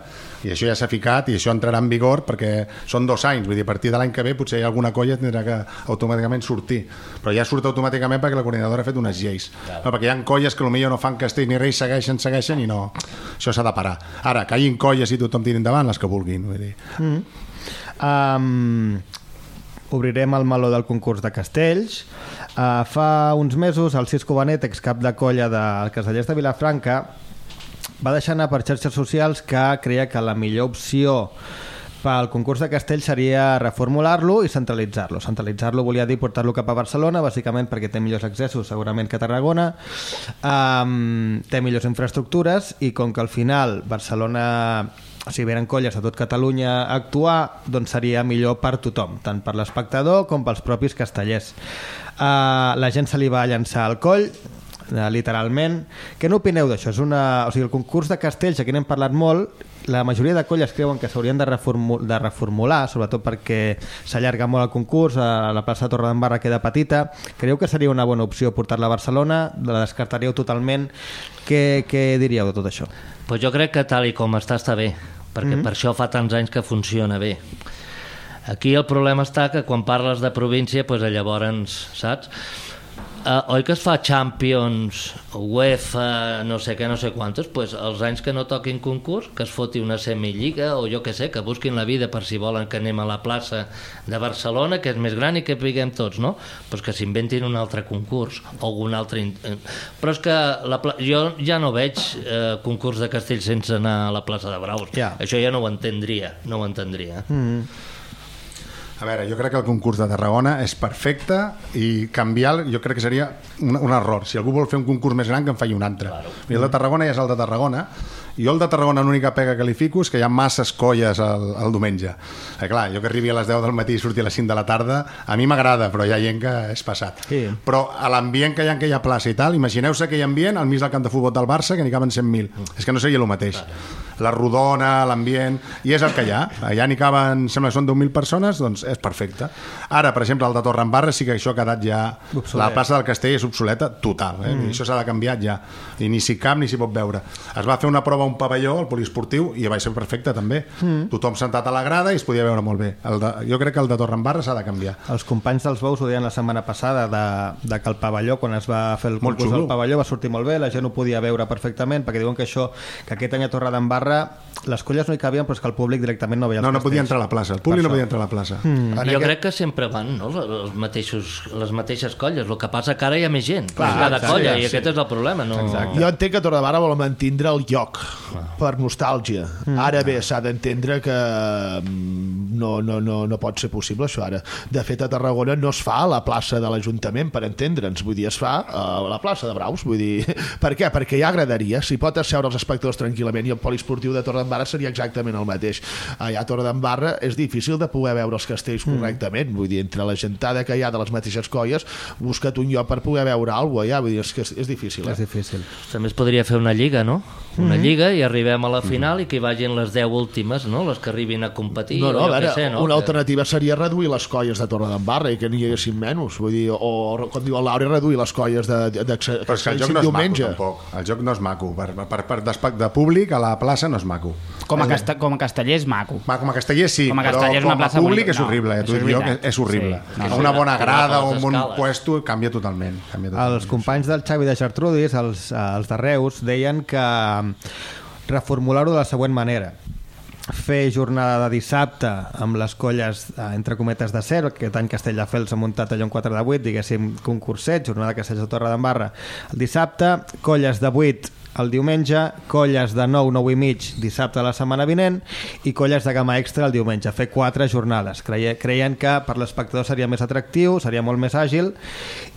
Speaker 11: i això ja s'ha ficat i això entrarà en vigor perquè són dos anys, vull dir, a partir de l'any que ve potser hi ha alguna colla que tindrà que automàticament sortir, però ja surt automàticament perquè la coordinadora ha fet unes lleis no, perquè hi ha colles que potser no fan castells ni res, segueixen, segueixen i no, això s'ha de parar ara, que hi hagi colles i tothom tiri endavant les que vulguin, vull dir
Speaker 46: Mm. Um, obrirem el meló del concurs de castells. Uh, fa uns mesos el Cisco Benet, excap de colla del Castellers de Vilafranca,
Speaker 3: va deixar anar per xarxes socials que creia que la millor opció pel concurs de castell seria reformular-lo i centralitzar-lo. Centralitzar-lo volia dir portar-lo cap a Barcelona, bàsicament perquè té millors accessos segurament que Tarragona, um, té millors infraestructures i com que al final Barcelona o sigui, venen colles de tot Catalunya a actuar, doncs seria millor per tothom, tant per l'espectador com pels propis castellers. Uh, la gent se li va llançar al coll, eh, literalment. Què n'opineu d'això? És una... O sigui, el concurs de castells, aquí n'hem parlat molt, la majoria de colles creuen que s'haurien de, reformu de reformular, sobretot perquè s'allarga molt el concurs, a la plaça de Torredembarra queda petita. Creieu que seria una bona opció portar-la a Barcelona? La descartaríeu totalment? Què, què diríeu de tot això?
Speaker 4: Pues jo crec que tal i com està, està bé, perquè mm -hmm. per això fa tants anys que funciona bé. Aquí el problema està que quan parles de província, pues llavors, saps? Uh, oi que es fa Champions, UEFA, no sé què, no sé quantos, pues els anys que no toquin concurs, que es foti una semilliga o jo que sé, que busquin la vida per si volen que anem a la plaça de Barcelona, que és més gran i que piguem tots, no? Pues que s'inventin un altre concurs o algun altre... eh, Però és que la pla... jo ja no veig eh, concurs de castell sense anar a la plaça de Braus.
Speaker 3: Ja.
Speaker 4: Això ja no ho entendria, no ho entendria.
Speaker 3: Mm.
Speaker 11: A veure, jo crec que el concurs de Tarragona és perfecte i canviar, jo crec que seria un, un error. Si algú vol fer un concurs més gran, que en faci un altre. Claro. I el de Tarragona ja és el de Tarragona, jo el de Tarragona l'única pega que li fico és que hi ha masses colles el, el diumenge. Eh, clar, jo que arribi a les 10 del matí i surti a les 5 de la tarda, a mi m'agrada, però hi ha gent que és passat.
Speaker 3: Sí.
Speaker 11: Però a l'ambient que hi ha en aquella plaça i tal, imagineu-se aquell ambient al mig del camp de futbol del Barça que n'hi caben 100.000.
Speaker 3: Mm.
Speaker 11: És que no seria el mateix. La rodona, l'ambient, i és el que hi ha. Allà n'hi caben, sembla que són 10.000 persones, doncs és perfecte. Ara, per exemple, el de Torredembarra sí que això ha quedat ja...
Speaker 3: Obsolet.
Speaker 11: La plaça del Castell és obsoleta total, eh?
Speaker 3: Mm.
Speaker 11: Mm. això s'ha de canviar ja. I ni s'hi cap ni s'hi pot veure. Es va fer una prova a un pavelló, al poliesportiu, i va ser perfecte també.
Speaker 3: Mm.
Speaker 11: Tothom sentat a la grada i es podia veure molt bé. El de, jo crec que el de Torredembarra s'ha de canviar.
Speaker 3: Els companys dels Bous ho deien la setmana passada de, de que el pavelló, quan es va fer el
Speaker 11: Molt
Speaker 3: concurs del pavelló, va sortir molt bé, la gent ho podia veure perfectament, perquè diuen que això, que aquest any a Torredembarra les colles no hi cabien, però és que el públic directament no veia els
Speaker 11: No, no
Speaker 3: castells.
Speaker 11: podia entrar a la plaça. El públic no podia entrar a la plaça.
Speaker 3: Mm.
Speaker 4: Jo crec que sempre van no? els mateixos, les mateixes colles, el que passa que ara hi ha més gent,
Speaker 13: Clar,
Speaker 4: cada
Speaker 13: exacte,
Speaker 4: colla,
Speaker 13: sí.
Speaker 4: i aquest és el problema. No...
Speaker 13: Jo entenc que Torredembarra vol mantindre el lloc per nostàlgia.
Speaker 4: Mm.
Speaker 13: Ara bé, s'ha d'entendre que mm, no, no, no, no pot ser possible això ara. De fet, a Tarragona no es fa a la plaça de l'Ajuntament, per entendre'ns. Vull dir, es fa a la plaça de Braus. Vull dir, per què? Perquè hi ha graderia. Si pot asseure els espectadors tranquil·lament i el poliesportiu de Torredembarra seria exactament el mateix. Allà a Torredembarra és difícil de poder veure els castells correctament. Vull dir, entre la gentada que hi ha de les mateixes colles, busca't un lloc per poder veure alguna cosa allà. Vull dir, és que és, és difícil. Eh?
Speaker 3: És difícil.
Speaker 4: També es podria fer una lliga, no? Una
Speaker 13: Mhm.
Speaker 4: lliga i arribem a la final i que hi vagin les 10 últimes, no? Les que arribin a competir.
Speaker 13: No, no, a veure,
Speaker 4: sé, no?
Speaker 13: una
Speaker 4: Que-
Speaker 13: alternativa seria reduir les colles de Torredembarra i que n'hi haguessin menys. Vull dir, o, com diu el Laura, reduir les colles de, de, de, que
Speaker 11: Però és que el joc no és
Speaker 13: diumenge.
Speaker 11: maco, tampoc. El joc no és maco. Per, per, per d'espe- de públic a la plaça no és maco.
Speaker 12: Com a, casta, com a casteller és maco.
Speaker 11: Va, com a casteller sí,
Speaker 12: Com a
Speaker 11: però
Speaker 12: casteller és una
Speaker 11: com a
Speaker 12: plaça
Speaker 11: públic
Speaker 12: bonica.
Speaker 11: és horrible.
Speaker 12: No,
Speaker 11: eh? T'ho dic jo, que és horrible.
Speaker 12: Sí. No,
Speaker 11: una bona grada o un bon puesto canvia totalment. Canvia totalment.
Speaker 3: Els companys del Xavi de Gertrudis, els, els de Reus, deien que mm, reformular-ho de la següent manera fer jornada de dissabte amb les colles, eh, entre cometes, de zero, aquest any Castelldefels ha muntat allò en 4 de 8, diguéssim, concurset, jornada de castells de Torre d'Embarra. El dissabte, colles de 8 el diumenge, colles de 9, 9 i mig dissabte de la setmana vinent i colles de gamma extra el diumenge, fer quatre jornades. Creie, creien que per l'espectador seria més atractiu, seria molt més àgil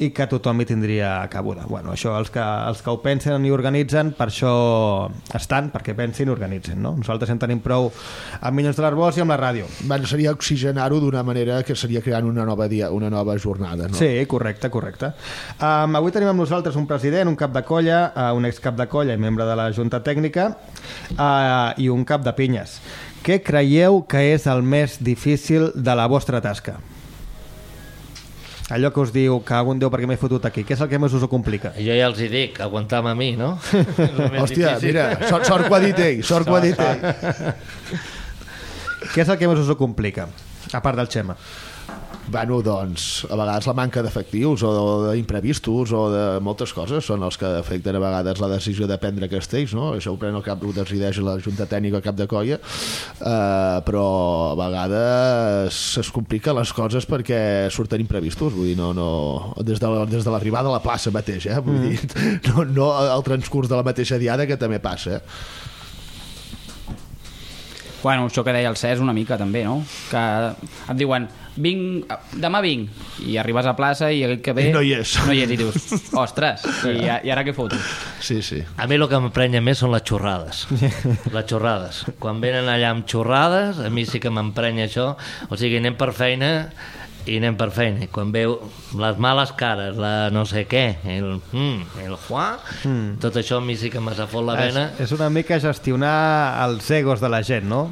Speaker 3: i que tothom hi tindria cabuda. Bueno, això els que, els que ho pensen i organitzen, per això estan, perquè pensin i organitzen. No? Nosaltres en tenim prou amb Minyons de l'Arbós i amb la ràdio.
Speaker 13: Bueno, seria oxigenar-ho d'una manera que seria creant una nova, dia, una nova jornada. No?
Speaker 3: Sí, correcte, correcte. Um, avui tenim amb nosaltres un president, un cap de colla, uh, un excap de colla i membre de la Junta Tècnica uh, i un cap de pinyes. Què creieu que és el més difícil de la vostra tasca? Allò que us diu, que algun Déu perquè m'he fotut aquí. Què és el que més us ho complica?
Speaker 4: Jo ja els hi dic, aguantar-me a mi, no?
Speaker 13: Hòstia,
Speaker 4: difícil.
Speaker 13: mira, sort, sort que ho ha dit ell, sort que ho ha dit ell.
Speaker 3: Què és el que més us ho complica? A part del Xema.
Speaker 13: Bueno, doncs, a vegades la manca d'efectius o d'imprevistos o de moltes coses són els que afecten a vegades la decisió de prendre castells, no? Això ho pren el cap, ho decideix la Junta Tècnica cap de colla, eh, però a vegades es compliquen les coses perquè surten imprevistos, vull dir, no, no, des de, la- des de l'arribada a la plaça mateix, eh? Vull dir, no, no el transcurs de la mateixa diada que també passa, eh?
Speaker 12: Bueno, això que deia el Cesc una mica també, no? Que et diuen, vinc, demà vinc, i arribes a plaça i aquell que ve...
Speaker 13: I no hi és.
Speaker 12: No hi és, i dius, ostres, i, i ara què foto?
Speaker 13: Sí, sí.
Speaker 4: A mi el que m'emprenya més són les xorrades. les xorrades. Quan venen allà amb xorrades, a mi sí que m'emprenya això. O sigui, anem per feina i anem per feina. Quan veu les males cares, la no sé què, el, mm, el Juan,
Speaker 3: Mm.
Speaker 4: tot això a mi sí que m'ha fot la vena.
Speaker 3: És, és una mica gestionar els egos de la gent, no?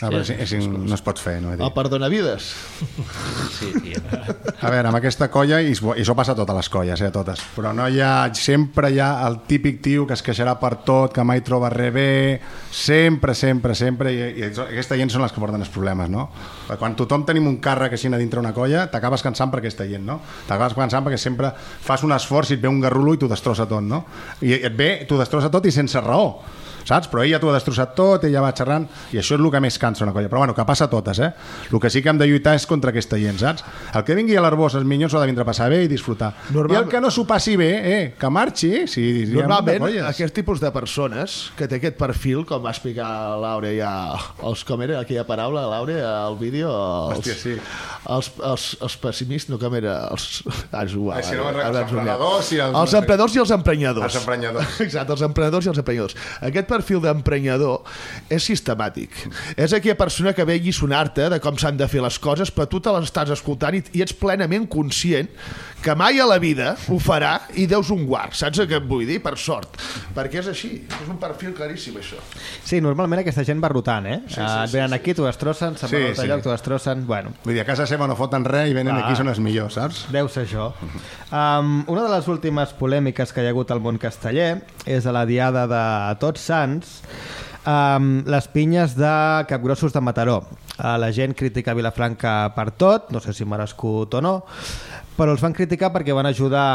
Speaker 11: Ah, però és, és, no es pot fer, no?
Speaker 13: El perdonavides.
Speaker 4: Sí, tio.
Speaker 11: A veure, amb aquesta colla, i, això passa a totes les colles, eh, totes, però no hi ha, sempre hi ha el típic tio que es queixarà per tot, que mai troba res bé, sempre, sempre, sempre, i, i aquesta gent són les que porten els problemes, no? Perquè Quan tothom tenim un càrrec així a dintre una colla, t'acabes cansant per aquesta gent, no? T'acabes cansant perquè sempre fas un esforç i et ve un garrulo i t'ho destrossa tot, no? I et ve, t'ho destrossa tot i sense raó saps? Però ella t'ho ha destrossat tot, ella va xerrant, i això és el que més cansa una colla. Però bueno, que passa a totes, eh? El que sí que hem de lluitar és contra aquesta gent, saps? El que vingui a l'Arbós, els minyons s'ho ha de vindre a passar bé i disfrutar.
Speaker 13: Normal-
Speaker 11: I el que no s'ho passi bé, eh, que marxi, si
Speaker 13: Normalment, aquest tipus de persones que té aquest perfil, com va explicar l'Aure ja, els, com era aquella paraula, l'Aure, al vídeo, els,
Speaker 11: Hòstia, sí.
Speaker 13: els, els, els pessimistes, no, com era? Els, ah, és igual,
Speaker 11: Ah, si no
Speaker 13: ara- ara
Speaker 11: els emprenedors i els-
Speaker 13: els emprenedors i els emprenyadors.
Speaker 11: Els emprenyadors.
Speaker 13: Exacte, els emprenedors i els emprenyadors. Aquest perfil d'emprenyador és sistemàtic. És aquella persona que ve a lliçonar-te de com s'han de fer les coses, però tu te les estàs escoltant i, i ets plenament conscient que mai a la vida ho farà i deus un guard. Saps què et vull dir? Per sort. Perquè és així. És un perfil claríssim, això.
Speaker 3: Sí, normalment aquesta gent va rotant, eh?
Speaker 13: Sí,
Speaker 3: Sí, uh,
Speaker 13: sí,
Speaker 3: venen
Speaker 13: sí.
Speaker 3: aquí, t'ho destrossen, se'n
Speaker 11: Sí,
Speaker 3: van a
Speaker 11: sí.
Speaker 3: lloc, t'ho destrossen... Bueno,
Speaker 11: Vull dir, a casa seva no foten res i venen
Speaker 3: Ah.
Speaker 11: aquí, són els millors, saps?
Speaker 3: Deu ser això. Um, una de les últimes polèmiques que hi ha hagut al món casteller és a la diada de Tots Sants um, les pinyes de capgrossos de Mataró. Uh, la gent critica Vilafranca per tot, no sé si merescut o no, però els van criticar perquè van ajudar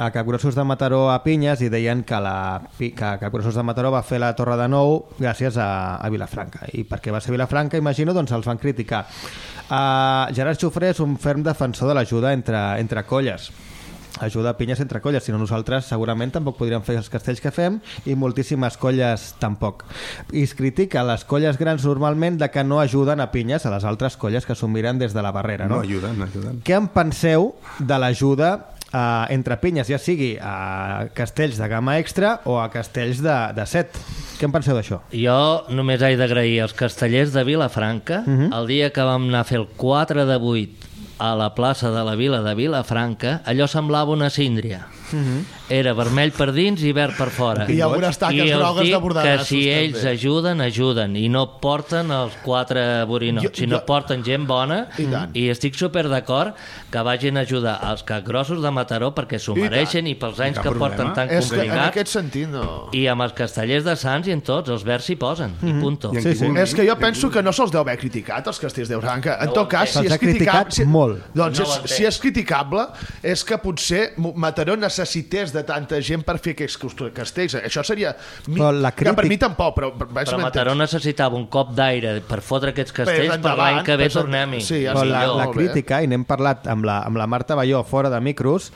Speaker 3: a Capgrossos de Mataró a Pinyes i deien que, la, que Capgrossos de Mataró va fer la Torre de Nou gràcies a, a Vilafranca. I perquè va ser Vilafranca, imagino, doncs els van criticar. Uh, Gerard Xufré és un ferm defensor de l'ajuda entre, entre colles ajuda a pinyes entre colles, si no nosaltres segurament tampoc podríem fer els castells que fem i moltíssimes colles tampoc. I es critica les colles grans normalment de que no ajuden a pinyes a les altres colles que s'ho miren des de la barrera.
Speaker 11: No
Speaker 3: No?
Speaker 11: ajuden, no ajuden.
Speaker 3: Què en penseu de l'ajuda eh, entre pinyes, ja sigui a castells de gamma extra o a castells de, de set? Què en penseu d'això?
Speaker 4: Jo només he d'agrair als castellers de Vilafranca
Speaker 3: Mhm.
Speaker 4: el dia que vam anar a fer el 4 de 8 a la plaça de la vila de Vilafranca, allò semblava una síndria. Era vermell per dins i verd per fora.
Speaker 13: I algunes taques
Speaker 4: I els
Speaker 13: grogues de bordagassos,
Speaker 4: que si ells
Speaker 13: també.
Speaker 4: ajuden, ajuden. I no porten els quatre borinots,
Speaker 13: Jo-
Speaker 4: sinó
Speaker 13: jo-
Speaker 4: porten gent bona.
Speaker 13: I tant.
Speaker 4: I estic super d'acord que vagin a ajudar els capgrossos de Mataró perquè s'ho
Speaker 13: I
Speaker 4: mereixen i pels anys
Speaker 13: Cap
Speaker 4: que
Speaker 13: problema.
Speaker 4: porten tan
Speaker 13: és que en aquest sentit no...
Speaker 4: I amb els castellers de Sants i en tots, els verds s'hi posen, i punto.
Speaker 11: I Sí, sí.
Speaker 13: És que jo penso que no se'ls deu haver criticat, els castells de Branca. En
Speaker 4: No
Speaker 13: tot cas, si és criticable... Si,
Speaker 3: molt.
Speaker 13: Doncs
Speaker 4: No
Speaker 13: és, si és criticable, és que potser Mataró necessités de tanta gent per fer aquests castells. Això seria... Mi,
Speaker 3: Però la
Speaker 13: Que per
Speaker 3: crític-
Speaker 13: mi tampoc, però... però,
Speaker 4: Però Mataró necessitava un cop d'aire per fotre aquests castells per l'any que ve tornem-hi.
Speaker 13: sí, ja
Speaker 3: Però la, la crítica, i n'hem parlat amb la, amb la Marta Balló fora de micros,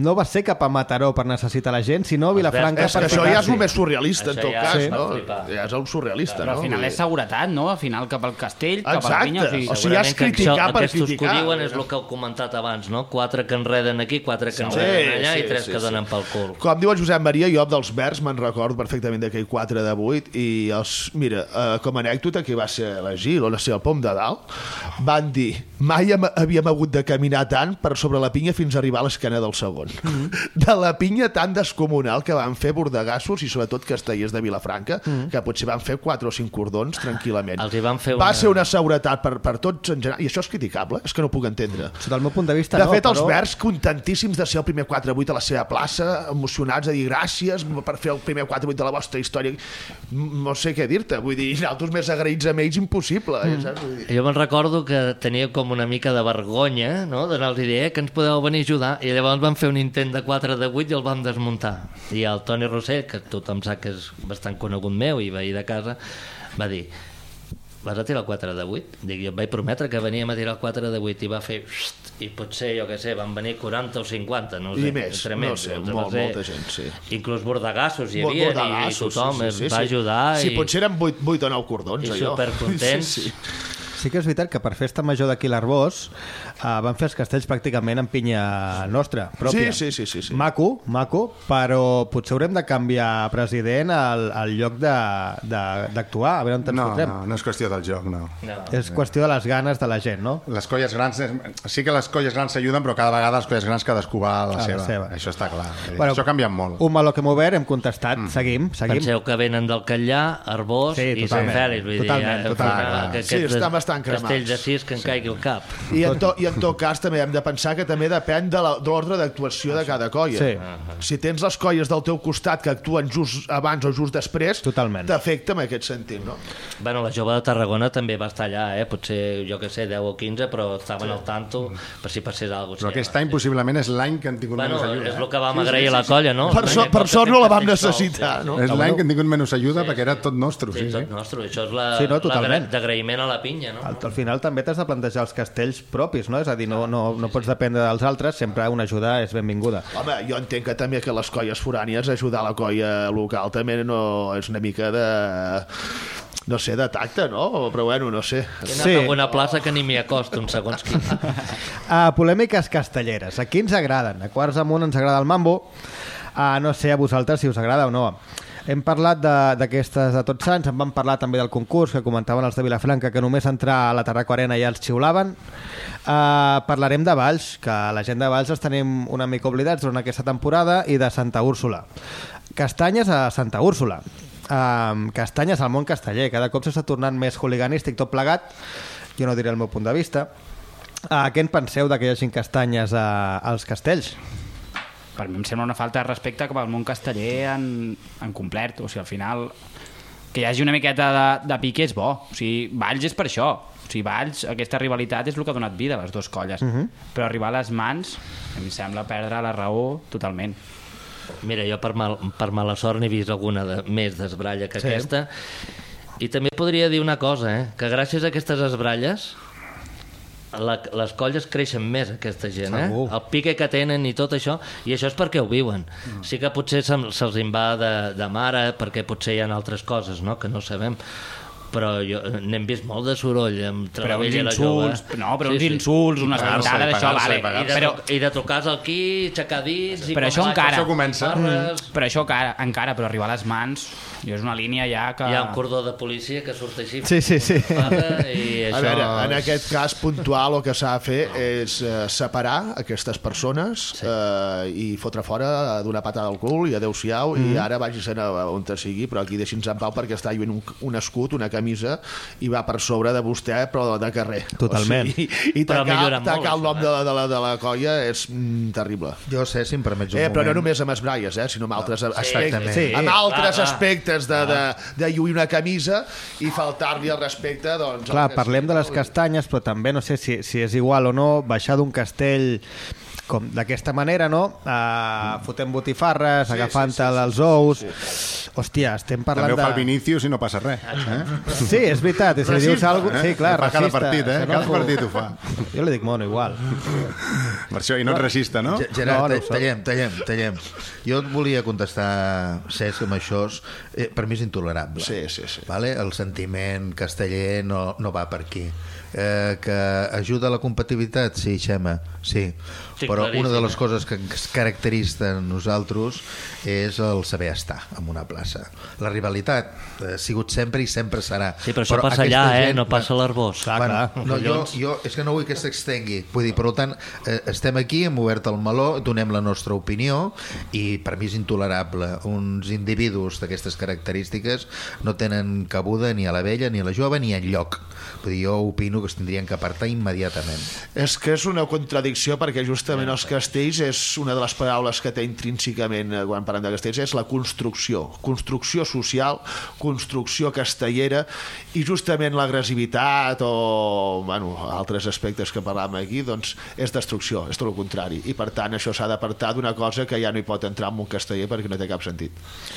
Speaker 3: no va ser cap a Mataró per necessitar la gent, sinó a Vilafranca
Speaker 13: És que
Speaker 3: per
Speaker 13: això ja és el més surrealista, en tot
Speaker 4: ja
Speaker 13: cas, no? Ja és el surrealista,
Speaker 12: Però
Speaker 13: no?
Speaker 12: al final és seguretat, no? Al final cap al castell, cap a la
Speaker 13: Exacte.
Speaker 12: pinya... O sigui,
Speaker 13: O sigui, ja és
Speaker 4: que
Speaker 13: criticar
Speaker 4: això,
Speaker 13: per
Speaker 4: aquests
Speaker 13: criticar.
Speaker 4: que ho diuen és el que heu comentat abans, no? Quatre que enreden aquí, quatre que enreden allà i tres que donen pel cul.
Speaker 13: Com diu el Josep Maria, jo dels Verds me'n recordo perfectament d'aquell 4 de 8 i els, mira, eh, com a anècdota que va ser la Gil o no sé, el Pom de Dalt van dir mai hem, havíem hagut de caminar tant per sobre la pinya fins a arribar a l'esquena del segon de la pinya tan descomunal que van fer bordegassos i sobretot castellers de Vilafranca,
Speaker 4: Mm.
Speaker 13: que potser van fer 4 o 5 cordons tranquil·lament.
Speaker 4: Els hi van fer
Speaker 13: Va
Speaker 4: una-
Speaker 13: ser una seguretat per, per tots en general, i això és criticable, és que no ho puc entendre.
Speaker 3: Sota el meu punt de vista,
Speaker 13: De
Speaker 3: no,
Speaker 13: fet, els
Speaker 3: però...
Speaker 13: verds contentíssims de ser el primer 4-8 a la seva plaça, emocionats a dir gràcies per fer el primer 4-8 de la vostra història. No sé què dir-te, vull dir, nosaltres més agraïts amb ells impossible. Mm. Saps? Vull dir,
Speaker 4: Jo me'n recordo que tenia com una mica de vergonya no? d'anar-los a dir eh, que ens podeu venir a ajudar i llavors van fer un intent de 4 de 8 i el vam desmuntar i el Toni Rossell, que tothom sap que és bastant conegut meu i veí de casa va dir vas a tirar el 4 de 8? Dic, jo et vaig prometre que veníem a tirar el 4 de 8 i va fer "Xt", i potser, jo què sé, van venir 40 o 50 no ho sé,
Speaker 13: I més,
Speaker 4: entre
Speaker 13: no sé,
Speaker 4: doncs,
Speaker 13: molt-
Speaker 4: sé.
Speaker 13: molta gent, sí.
Speaker 4: inclús bordegassos hi havia i, i
Speaker 13: bordegassos,
Speaker 4: tothom
Speaker 13: sí, sí, sí,
Speaker 4: va ajudar
Speaker 13: Sí,
Speaker 4: i...
Speaker 13: potser eren 8, 8 o 9 cordons,
Speaker 4: I
Speaker 13: allò.
Speaker 4: supercontents.
Speaker 13: Sí, sí.
Speaker 3: Sí que és veritat que per festa major d'aquí l'Arbós uh, van fer els castells pràcticament en pinya nostra, pròpia.
Speaker 13: Sí, sí, sí, sí, sí.
Speaker 3: Maco, maco, però potser haurem de canviar president al, al lloc de- de- d'actuar, a veure on ens
Speaker 11: No,
Speaker 3: fotrem.
Speaker 11: no, no és qüestió del joc, no.
Speaker 4: no.
Speaker 3: És qüestió de les ganes de la gent, no?
Speaker 11: Les colles grans, sí que les colles grans s'ajuden, però cada vegada les colles grans cadascú va a la,
Speaker 3: A la
Speaker 11: seva.
Speaker 3: seva.
Speaker 11: Això està clar.
Speaker 3: Bueno,
Speaker 11: Això ha canviat molt.
Speaker 3: Un meló que hem obert, hem contestat, mm. seguim, seguim.
Speaker 4: Penseu que venen del Catllà, Arbós
Speaker 3: Sí,
Speaker 4: i Sant
Speaker 3: totalment,
Speaker 4: Fèlix. Vull
Speaker 3: totalment,
Speaker 4: dir, eh,
Speaker 3: totalment.
Speaker 4: que
Speaker 13: Sí,
Speaker 4: aquests
Speaker 13: estan cremats.
Speaker 4: Castells de sis que en caigui el cap.
Speaker 13: I en, to, I en tot cas també hem de pensar que també depèn de l'ordre d'actuació de cada colla.
Speaker 3: Sí.
Speaker 13: Si tens les colles del teu costat que actuen just abans o just després, t'afecta en aquest sentit, no?
Speaker 4: Bueno, la jove de Tarragona també va estar allà, eh? potser, jo que sé, 10 o 15, però estaven al tanto per si passés alguna cosa.
Speaker 11: Però aquest any possiblement és l'any que han tingut
Speaker 4: Bueno,
Speaker 11: menys ajuda.
Speaker 4: és
Speaker 11: eh?
Speaker 4: el que vam agrair a la colla, no?
Speaker 13: Per, so, per sort no la vam necessitar, no?
Speaker 11: És l'any que han tingut menys ajuda perquè era tot nostre.
Speaker 4: Sí,
Speaker 11: Sí,
Speaker 4: tot
Speaker 11: sí.
Speaker 4: nostre, això és la,
Speaker 3: Sí, no,
Speaker 4: a la pinya, no?
Speaker 3: Al, al final també t'has de plantejar els castells propis, no? És a dir, no, no, no pots dependre dels altres, sempre una ajuda és benvinguda.
Speaker 13: Home, jo entenc que també que les colles forànies ajudar la colla local també no és una mica de no sé, de tacte, no? Però bueno, no sé.
Speaker 4: He anat sí. a alguna plaça que ni m'hi acosto, un segons quin.
Speaker 3: Uh, polèmiques castelleres. A qui ens agraden? A Quarts Amunt ens agrada el mambo. Uh, no sé a vosaltres si us agrada o no. Hem parlat d'aquestes de, de Tots Sants, en vam parlar també del concurs que comentaven els de Vilafranca que només entrar a la Tarraco Arena ja els xiulaven. Uh, parlarem de Valls, que la gent de Valls els tenim una mica oblidats durant aquesta temporada, i de Santa Úrsula. Castanyes a Santa Úrsula. Uh, castanyes al món casteller. Cada cop s'està tornant més hooliganístic tot plegat. Jo no diré el meu punt de vista. Uh, què en penseu de que hi hagin castanyes a, als castells?
Speaker 12: Per mi em sembla una falta de respecte cap al món casteller en, en complet. O sigui, al final, que hi hagi una miqueta de, de pique és bo. O sigui, Valls és per això. O sigui, Valls, aquesta rivalitat és el que ha donat vida a les dues colles.
Speaker 3: Mhm.
Speaker 12: Però arribar a les mans, em sembla perdre la raó totalment.
Speaker 4: Mira, jo per, mal, per mala sort n'he vist alguna de, més d'esbralla que
Speaker 12: sí.
Speaker 4: aquesta. I també podria dir una cosa, eh? que gràcies a aquestes esbralles la, les colles creixen més aquesta gent, eh?
Speaker 3: Segur.
Speaker 4: el pique que tenen i tot això i això és perquè ho viuen sí que potser se'ls en va de, de mare perquè potser hi ha altres coses no? que no sabem però jo n'hem vist molt de soroll amb Talavella i la jove.
Speaker 12: no, però uns insults, unes
Speaker 4: Pagar-se,
Speaker 12: ventades, això vale.
Speaker 4: I de,
Speaker 12: Però-
Speaker 4: i de trucar aquí, aixecar dits... i
Speaker 12: però això encara
Speaker 4: Barres,
Speaker 12: Mm. però això encara, encara però arribar a les mans jo és una línia ja que
Speaker 4: Hi ha un cordó de policia que surt així.
Speaker 3: Sí, sí, sí.
Speaker 4: I
Speaker 13: A
Speaker 4: això...
Speaker 13: veure, en aquest cas puntual el que s'ha de fer és eh, separar aquestes persones sí. eh, i fotre fora d'una patada al cul i adeu-siau mm. i ara vagi sent a on te sigui però aquí deixi'ns en pau perquè està lluint un, un escut, una camisa i va per sobre de vostè però de carrer
Speaker 3: Totalment.
Speaker 13: o sigui, i
Speaker 4: Però ha
Speaker 13: tacar,
Speaker 4: millorat molt,
Speaker 13: tacar el nom
Speaker 4: això,
Speaker 13: de la, de, la, de la colla és mm, terrible
Speaker 10: Jo sé, si em permets un
Speaker 13: eh, però no
Speaker 10: moment.
Speaker 13: només amb esbraies, eh, sinó amb altres aspectes,
Speaker 10: Exactament.
Speaker 13: sí,
Speaker 10: Sí.
Speaker 13: amb altres
Speaker 4: Clar, clar.
Speaker 13: Aspectes de, de, de lluir una camisa i faltar-li el respecte doncs,
Speaker 3: Clar, parlem de les castanyes, però també no sé si, si és igual o no baixar d'un castell com d'aquesta manera, no? Uh, fotent botifarres,
Speaker 11: Sí,
Speaker 3: agafant
Speaker 11: sí, sí, sí,
Speaker 3: els ous... Hòstia, estem parlant
Speaker 11: També ho
Speaker 3: de...
Speaker 11: fa el Vinícius i no passa res. Eh?
Speaker 3: Sí, és veritat, i si li dius alguna cosa... Sí, clar,
Speaker 11: Ho fa cada
Speaker 3: racista,
Speaker 11: partit, eh? Cada partit ho fa.
Speaker 3: Jo li dic mono, igual.
Speaker 11: Per això, i no ets racista, no?
Speaker 10: Ge- Gerard,
Speaker 3: No, no ho
Speaker 10: tallem, tallem, tallem. Jo et volia contestar, Cesc, amb això. Eh, per mi és intolerable.
Speaker 13: Sí, sí, sí.
Speaker 10: Vale? El sentiment casteller no, no va per aquí. Eh, que ajuda a la competitivitat? Sí, Xema, sí.
Speaker 4: Tinc
Speaker 10: Però però
Speaker 4: claríssim,
Speaker 10: una de les
Speaker 4: eh?
Speaker 10: coses que ens caracteritza a nosaltres és el saber estar en una plaça. La rivalitat ha sigut sempre i sempre serà.
Speaker 4: Sí, però això passa
Speaker 10: aquesta
Speaker 4: allà, eh? No passa a l'Arbós.
Speaker 10: Bueno, no, jo, jo, és que no vull que s'extengui. Vull dir, per tant, eh, estem aquí, hem obert el meló, donem la nostra opinió i per mi és intolerable. Uns individus d'aquestes característiques no tenen cabuda ni a la vella, ni a la jove, ni en lloc. Vull dir, jo opino que es tindrien que apartar immediatament.
Speaker 13: És que és una contradicció perquè justament els castells és una de les paraules que té intrínsecament eh, quan parlem de castells és la construcció, construcció social, construcció castellera i justament l'agressivitat o bueno, altres aspectes que parlàvem aquí doncs és destrucció, és tot el contrari i per tant això s'ha d'apartar d'una cosa que ja no hi pot entrar en un casteller perquè no té cap sentit.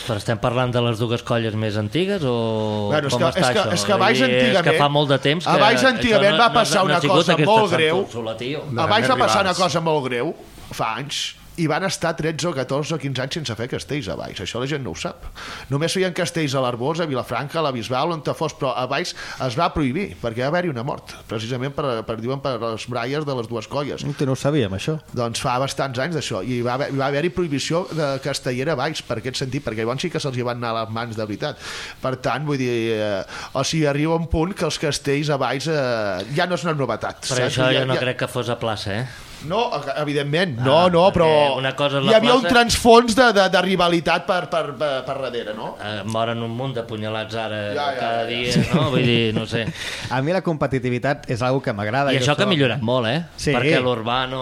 Speaker 4: Però estem parlant de les dues colles més antigues o
Speaker 13: Bueno, és
Speaker 4: com
Speaker 13: que-
Speaker 4: està
Speaker 13: és que-
Speaker 4: això?
Speaker 13: és que a baix
Speaker 4: Vull dir, És
Speaker 13: antigament-
Speaker 4: que fa molt de temps que
Speaker 13: a baix
Speaker 4: això
Speaker 13: antigament va passar
Speaker 4: no,
Speaker 13: una
Speaker 4: ha sigut
Speaker 13: cosa molt greu.
Speaker 4: Úrsula, tio.
Speaker 13: A baix va passar una cosa molt greu fa anys i van estar 13 o 14 o 15 anys sense fer castells a Baix. Això la gent no ho sap. Només feien castells a l'Arbós, a Vilafranca, a la Bisbal, on te fos, però a Baix es va prohibir, perquè va haver-hi una mort, precisament per, per, diuen, per les braies de les dues colles.
Speaker 3: Que no ho sabíem, això.
Speaker 13: Doncs fa bastants anys d'això, i va, haver- va haver-hi prohibició de castellera a Baix, per aquest sentit, perquè llavors sí que se'ls hi van anar les mans de veritat. Per tant, vull dir, eh, o sigui, arriba un punt que els castells a Baix eh, ja no és una novetat.
Speaker 4: Però
Speaker 13: saps?
Speaker 4: això
Speaker 13: ja,
Speaker 4: jo no
Speaker 13: ja...
Speaker 4: crec que fos a plaça, eh?
Speaker 13: No, evidentment, no,
Speaker 4: Ah,
Speaker 13: no, però
Speaker 4: una cosa la
Speaker 13: hi havia un
Speaker 4: plaça-
Speaker 13: transfons de, de, de rivalitat per, per, per, per darrere, no?
Speaker 4: Eh, moren un munt de punyalats ara
Speaker 13: Ja, ja,
Speaker 4: cada
Speaker 13: ja.
Speaker 4: dia, no? Vull dir, no sé.
Speaker 3: A mi la competitivitat és algo que m'agrada.
Speaker 4: I
Speaker 3: jo
Speaker 4: això que ha millorat molt, eh?
Speaker 3: Sí.
Speaker 4: Perquè l'urbano,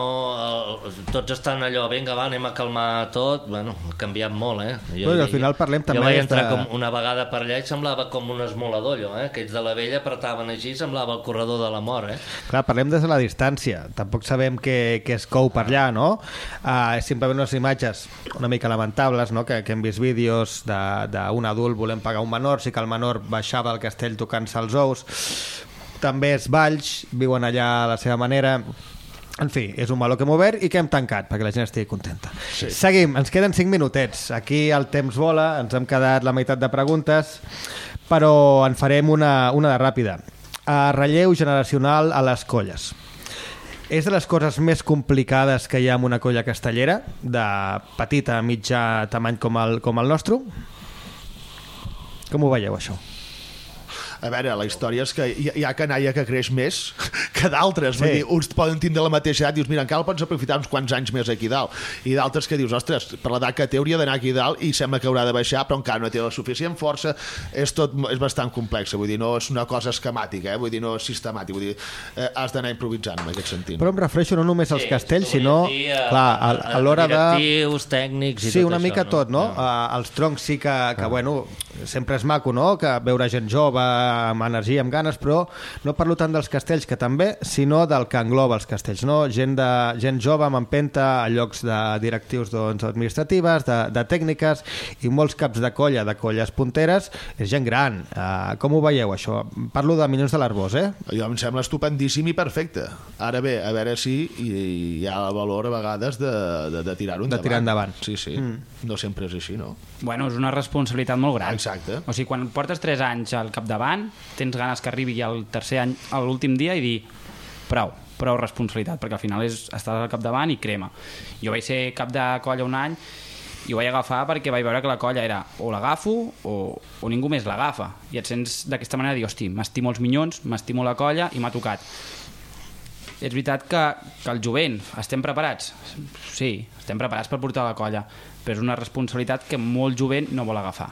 Speaker 4: el- tots estan allò, vinga, va, anem a calmar tot. Bueno, ha canviat molt, eh?
Speaker 3: Però i al final parlem també
Speaker 4: Jo vaig
Speaker 3: de-
Speaker 4: entrar com una vegada per allà i semblava com un esmolador, allò, eh? Aquells de la vella apretaven així, semblava el corredor de la mort, eh?
Speaker 3: Clar, parlem des de la distància. Tampoc sabem què es cou per allà, no? Uh, simplement unes imatges una mica lamentables, no? Que, que hem vist vídeos de- d'un adult volent pagar un menor, sí que el menor baixava al castell tocant-se els ous. També és Valls, viuen allà a la seva manera... En fi, és un meló que hem obert i que hem tancat perquè la gent estigui contenta. Sí. Seguim, ens queden 5 minutets. Aquí el temps vola, ens hem quedat la meitat de preguntes, però en farem una, una de ràpida. Uh, relleu generacional a les colles. És de les coses més complicades que hi ha en una colla castellera, de petita a mitjà tamany com el, com el nostre? Com ho veieu, això?
Speaker 13: A veure, la història és que hi, hi ha canalla que creix més que d'altres.
Speaker 3: Sí.
Speaker 13: Sí. Dir, uns poden tindre la mateixa edat, dius, mira, encara pots aprofitar uns quants anys més aquí dalt. I d'altres que dius, ostres, per l'edat que té hauria d'anar aquí dalt i sembla que haurà de baixar, però encara no té la suficient força. És tot és bastant complex, vull dir, no és una cosa esquemàtica, eh? vull dir, no és sistemàtic, vull dir, eh, has d'anar improvisant en aquest sentit.
Speaker 3: Però em refereixo no només als
Speaker 4: Sí,
Speaker 3: castells, sinó,
Speaker 4: dir, a-
Speaker 3: clar, a, a l'hora de...
Speaker 4: Directius, tècnics i
Speaker 3: Sí,
Speaker 4: tot
Speaker 3: una
Speaker 4: això,
Speaker 3: mica
Speaker 4: no?
Speaker 3: tot, no? Uh, els troncs sí que, que bueno, sempre és maco, no?, que veure gent jove, amb energia, amb ganes, però no parlo tant dels castells, que també, sinó del que engloba els castells, no? Gent, de, gent jove amb empenta a llocs de directius doncs, administratives, de, de tècniques, i molts caps de colla, de colles punteres, és gent gran. Uh, com ho veieu, això? Parlo de Minyons de l'Arbós, eh?
Speaker 13: Jo em sembla estupendíssim i perfecte. Ara bé, a veure si hi, hi ha el valor a vegades de, de, de tirar-ho
Speaker 3: De
Speaker 13: endavant.
Speaker 3: tirar endavant.
Speaker 13: Sí, sí.
Speaker 3: Mm.
Speaker 13: Mm. No sempre és així, no?
Speaker 12: Bueno, és una responsabilitat molt gran.
Speaker 13: Exacte.
Speaker 12: O sigui, quan portes 3 anys al capdavant, tens ganes que arribi el tercer any, l'últim dia, i dir prou, prou responsabilitat, perquè al final és, estàs al capdavant i crema. Jo vaig ser cap de colla un any i ho vaig agafar perquè vaig veure que la colla era o l'agafo o, o ningú més l'agafa. I et sents d'aquesta manera dir, hosti, m'estimo els minyons, m'estimo la colla i m'ha tocat. És veritat que, que el jovent, estem preparats? Sí, estem preparats per portar la colla, però és una responsabilitat que molt jovent no vol agafar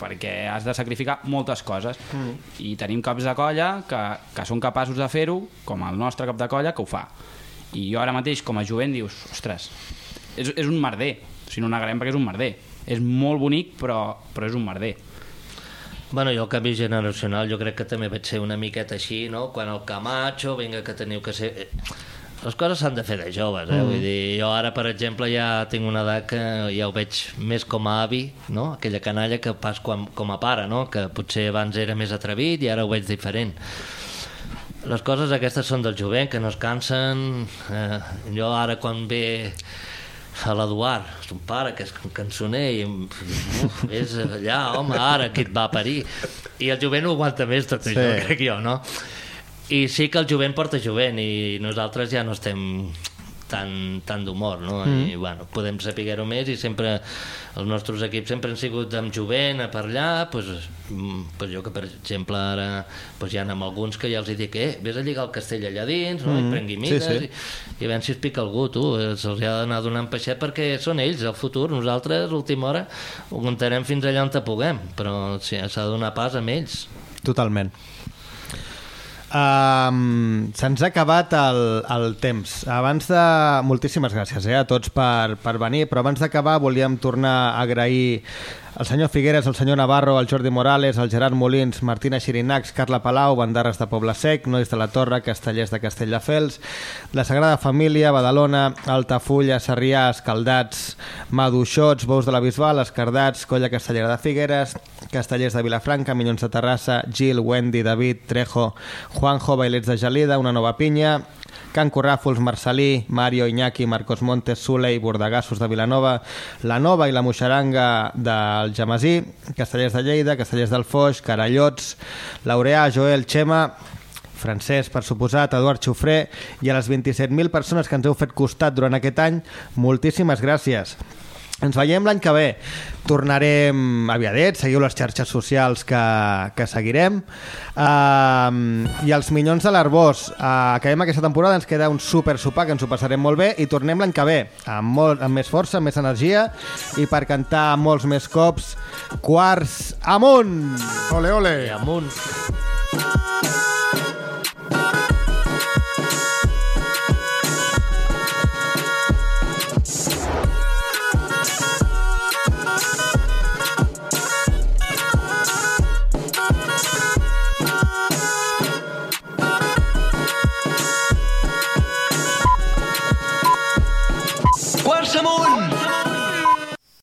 Speaker 12: perquè has de sacrificar moltes coses. Mm. i tenim caps de colla que, que són capaços de fer-ho com el nostre cap de colla que ho fa. I jo ara mateix com a jovent dius ostres, és, és un merder. O sigui, no negarem perquè és un merder. És molt bonic però, però és un merder.
Speaker 4: Bueno, jo el canvi generacional jo crec que també vaig ser una miqueta així, no? Quan el Camacho, vinga, que teniu que ser... Les coses s'han de fer de joves, eh?
Speaker 3: Mm.
Speaker 4: Vull dir, jo ara, per exemple, ja tinc una edat que ja ho veig més com a avi, no? Aquella canalla que pas com, com a pare, no? Que potser abans era més atrevit i ara ho veig diferent. Les coses aquestes són del jovent, que no es cansen. Eh, jo ara, quan ve a l'Eduard, son pare, que és cançoner, i uf, és allà, home, ara, que et va parir. I el jovent ho aguanta més, tot
Speaker 3: Sí.
Speaker 4: això, crec jo, no? I sí que el jovent porta jovent i nosaltres ja no estem tan, tan d'humor, no?
Speaker 3: Mm.
Speaker 4: I, bueno, podem saber-ho més i sempre els nostres equips sempre han sigut amb jovent a parlar, pues, mm, pues jo que per exemple ara pues hi ha amb alguns que ja els dic, eh, vés a lligar el castell allà dins, no?
Speaker 3: Mm.
Speaker 4: i prengui
Speaker 3: Sí,
Speaker 4: mides,
Speaker 3: sí.
Speaker 4: i, i a veure si es pica algú, tu, se'ls ha d'anar donant peixet perquè són ells, el futur, nosaltres, a última hora, ho aguantarem fins allà on te puguem, però sí, s'ha de donar pas amb ells.
Speaker 3: Totalment. Um, Se'ns ha acabat el, el temps. Abans de... Moltíssimes gràcies eh, a tots per, per venir, però abans d'acabar volíem tornar a agrair el senyor Figueres, el senyor Navarro, el Jordi Morales, el Gerard Molins, Martina Xirinacs, Carla Palau, Bandarres de Poble Sec, Nois de la Torre, Castellers de Castelldefels, la Sagrada Família, Badalona, Altafulla, Sarrià, Escaldats, Maduixots, Bous de la Bisbal, Escardats, Colla Castellera de Figueres, Castellers de Vilafranca, Minyons de Terrassa, Gil, Wendy, David, Trejo, Juanjo, Bailets de Gelida, Una Nova Pinya, Can Corràfols, Marcelí, Mario, Iñaki, Marcos Montes, Sule i Bordegassos de Vilanova, La Nova i la Moixaranga del Jamasí, Castellers de Lleida, Castellers del Foix, Carallots, Laureà, Joel, Xema, Francesc, per suposat, Eduard Xufré i a les 27.000 persones que ens heu fet costat durant aquest any, moltíssimes gràcies. Ens veiem l'any que ve. Tornarem aviadet, seguiu les xarxes socials que, que seguirem. Uh, I els Minyons de l'Arbós. Uh, acabem aquesta temporada, ens queda un super sopar que ens ho passarem molt bé i tornem l'any que ve amb, molt, amb més força, amb més energia i per cantar molts més cops Quarts amunt!
Speaker 11: Ole, ole!
Speaker 4: I amunt!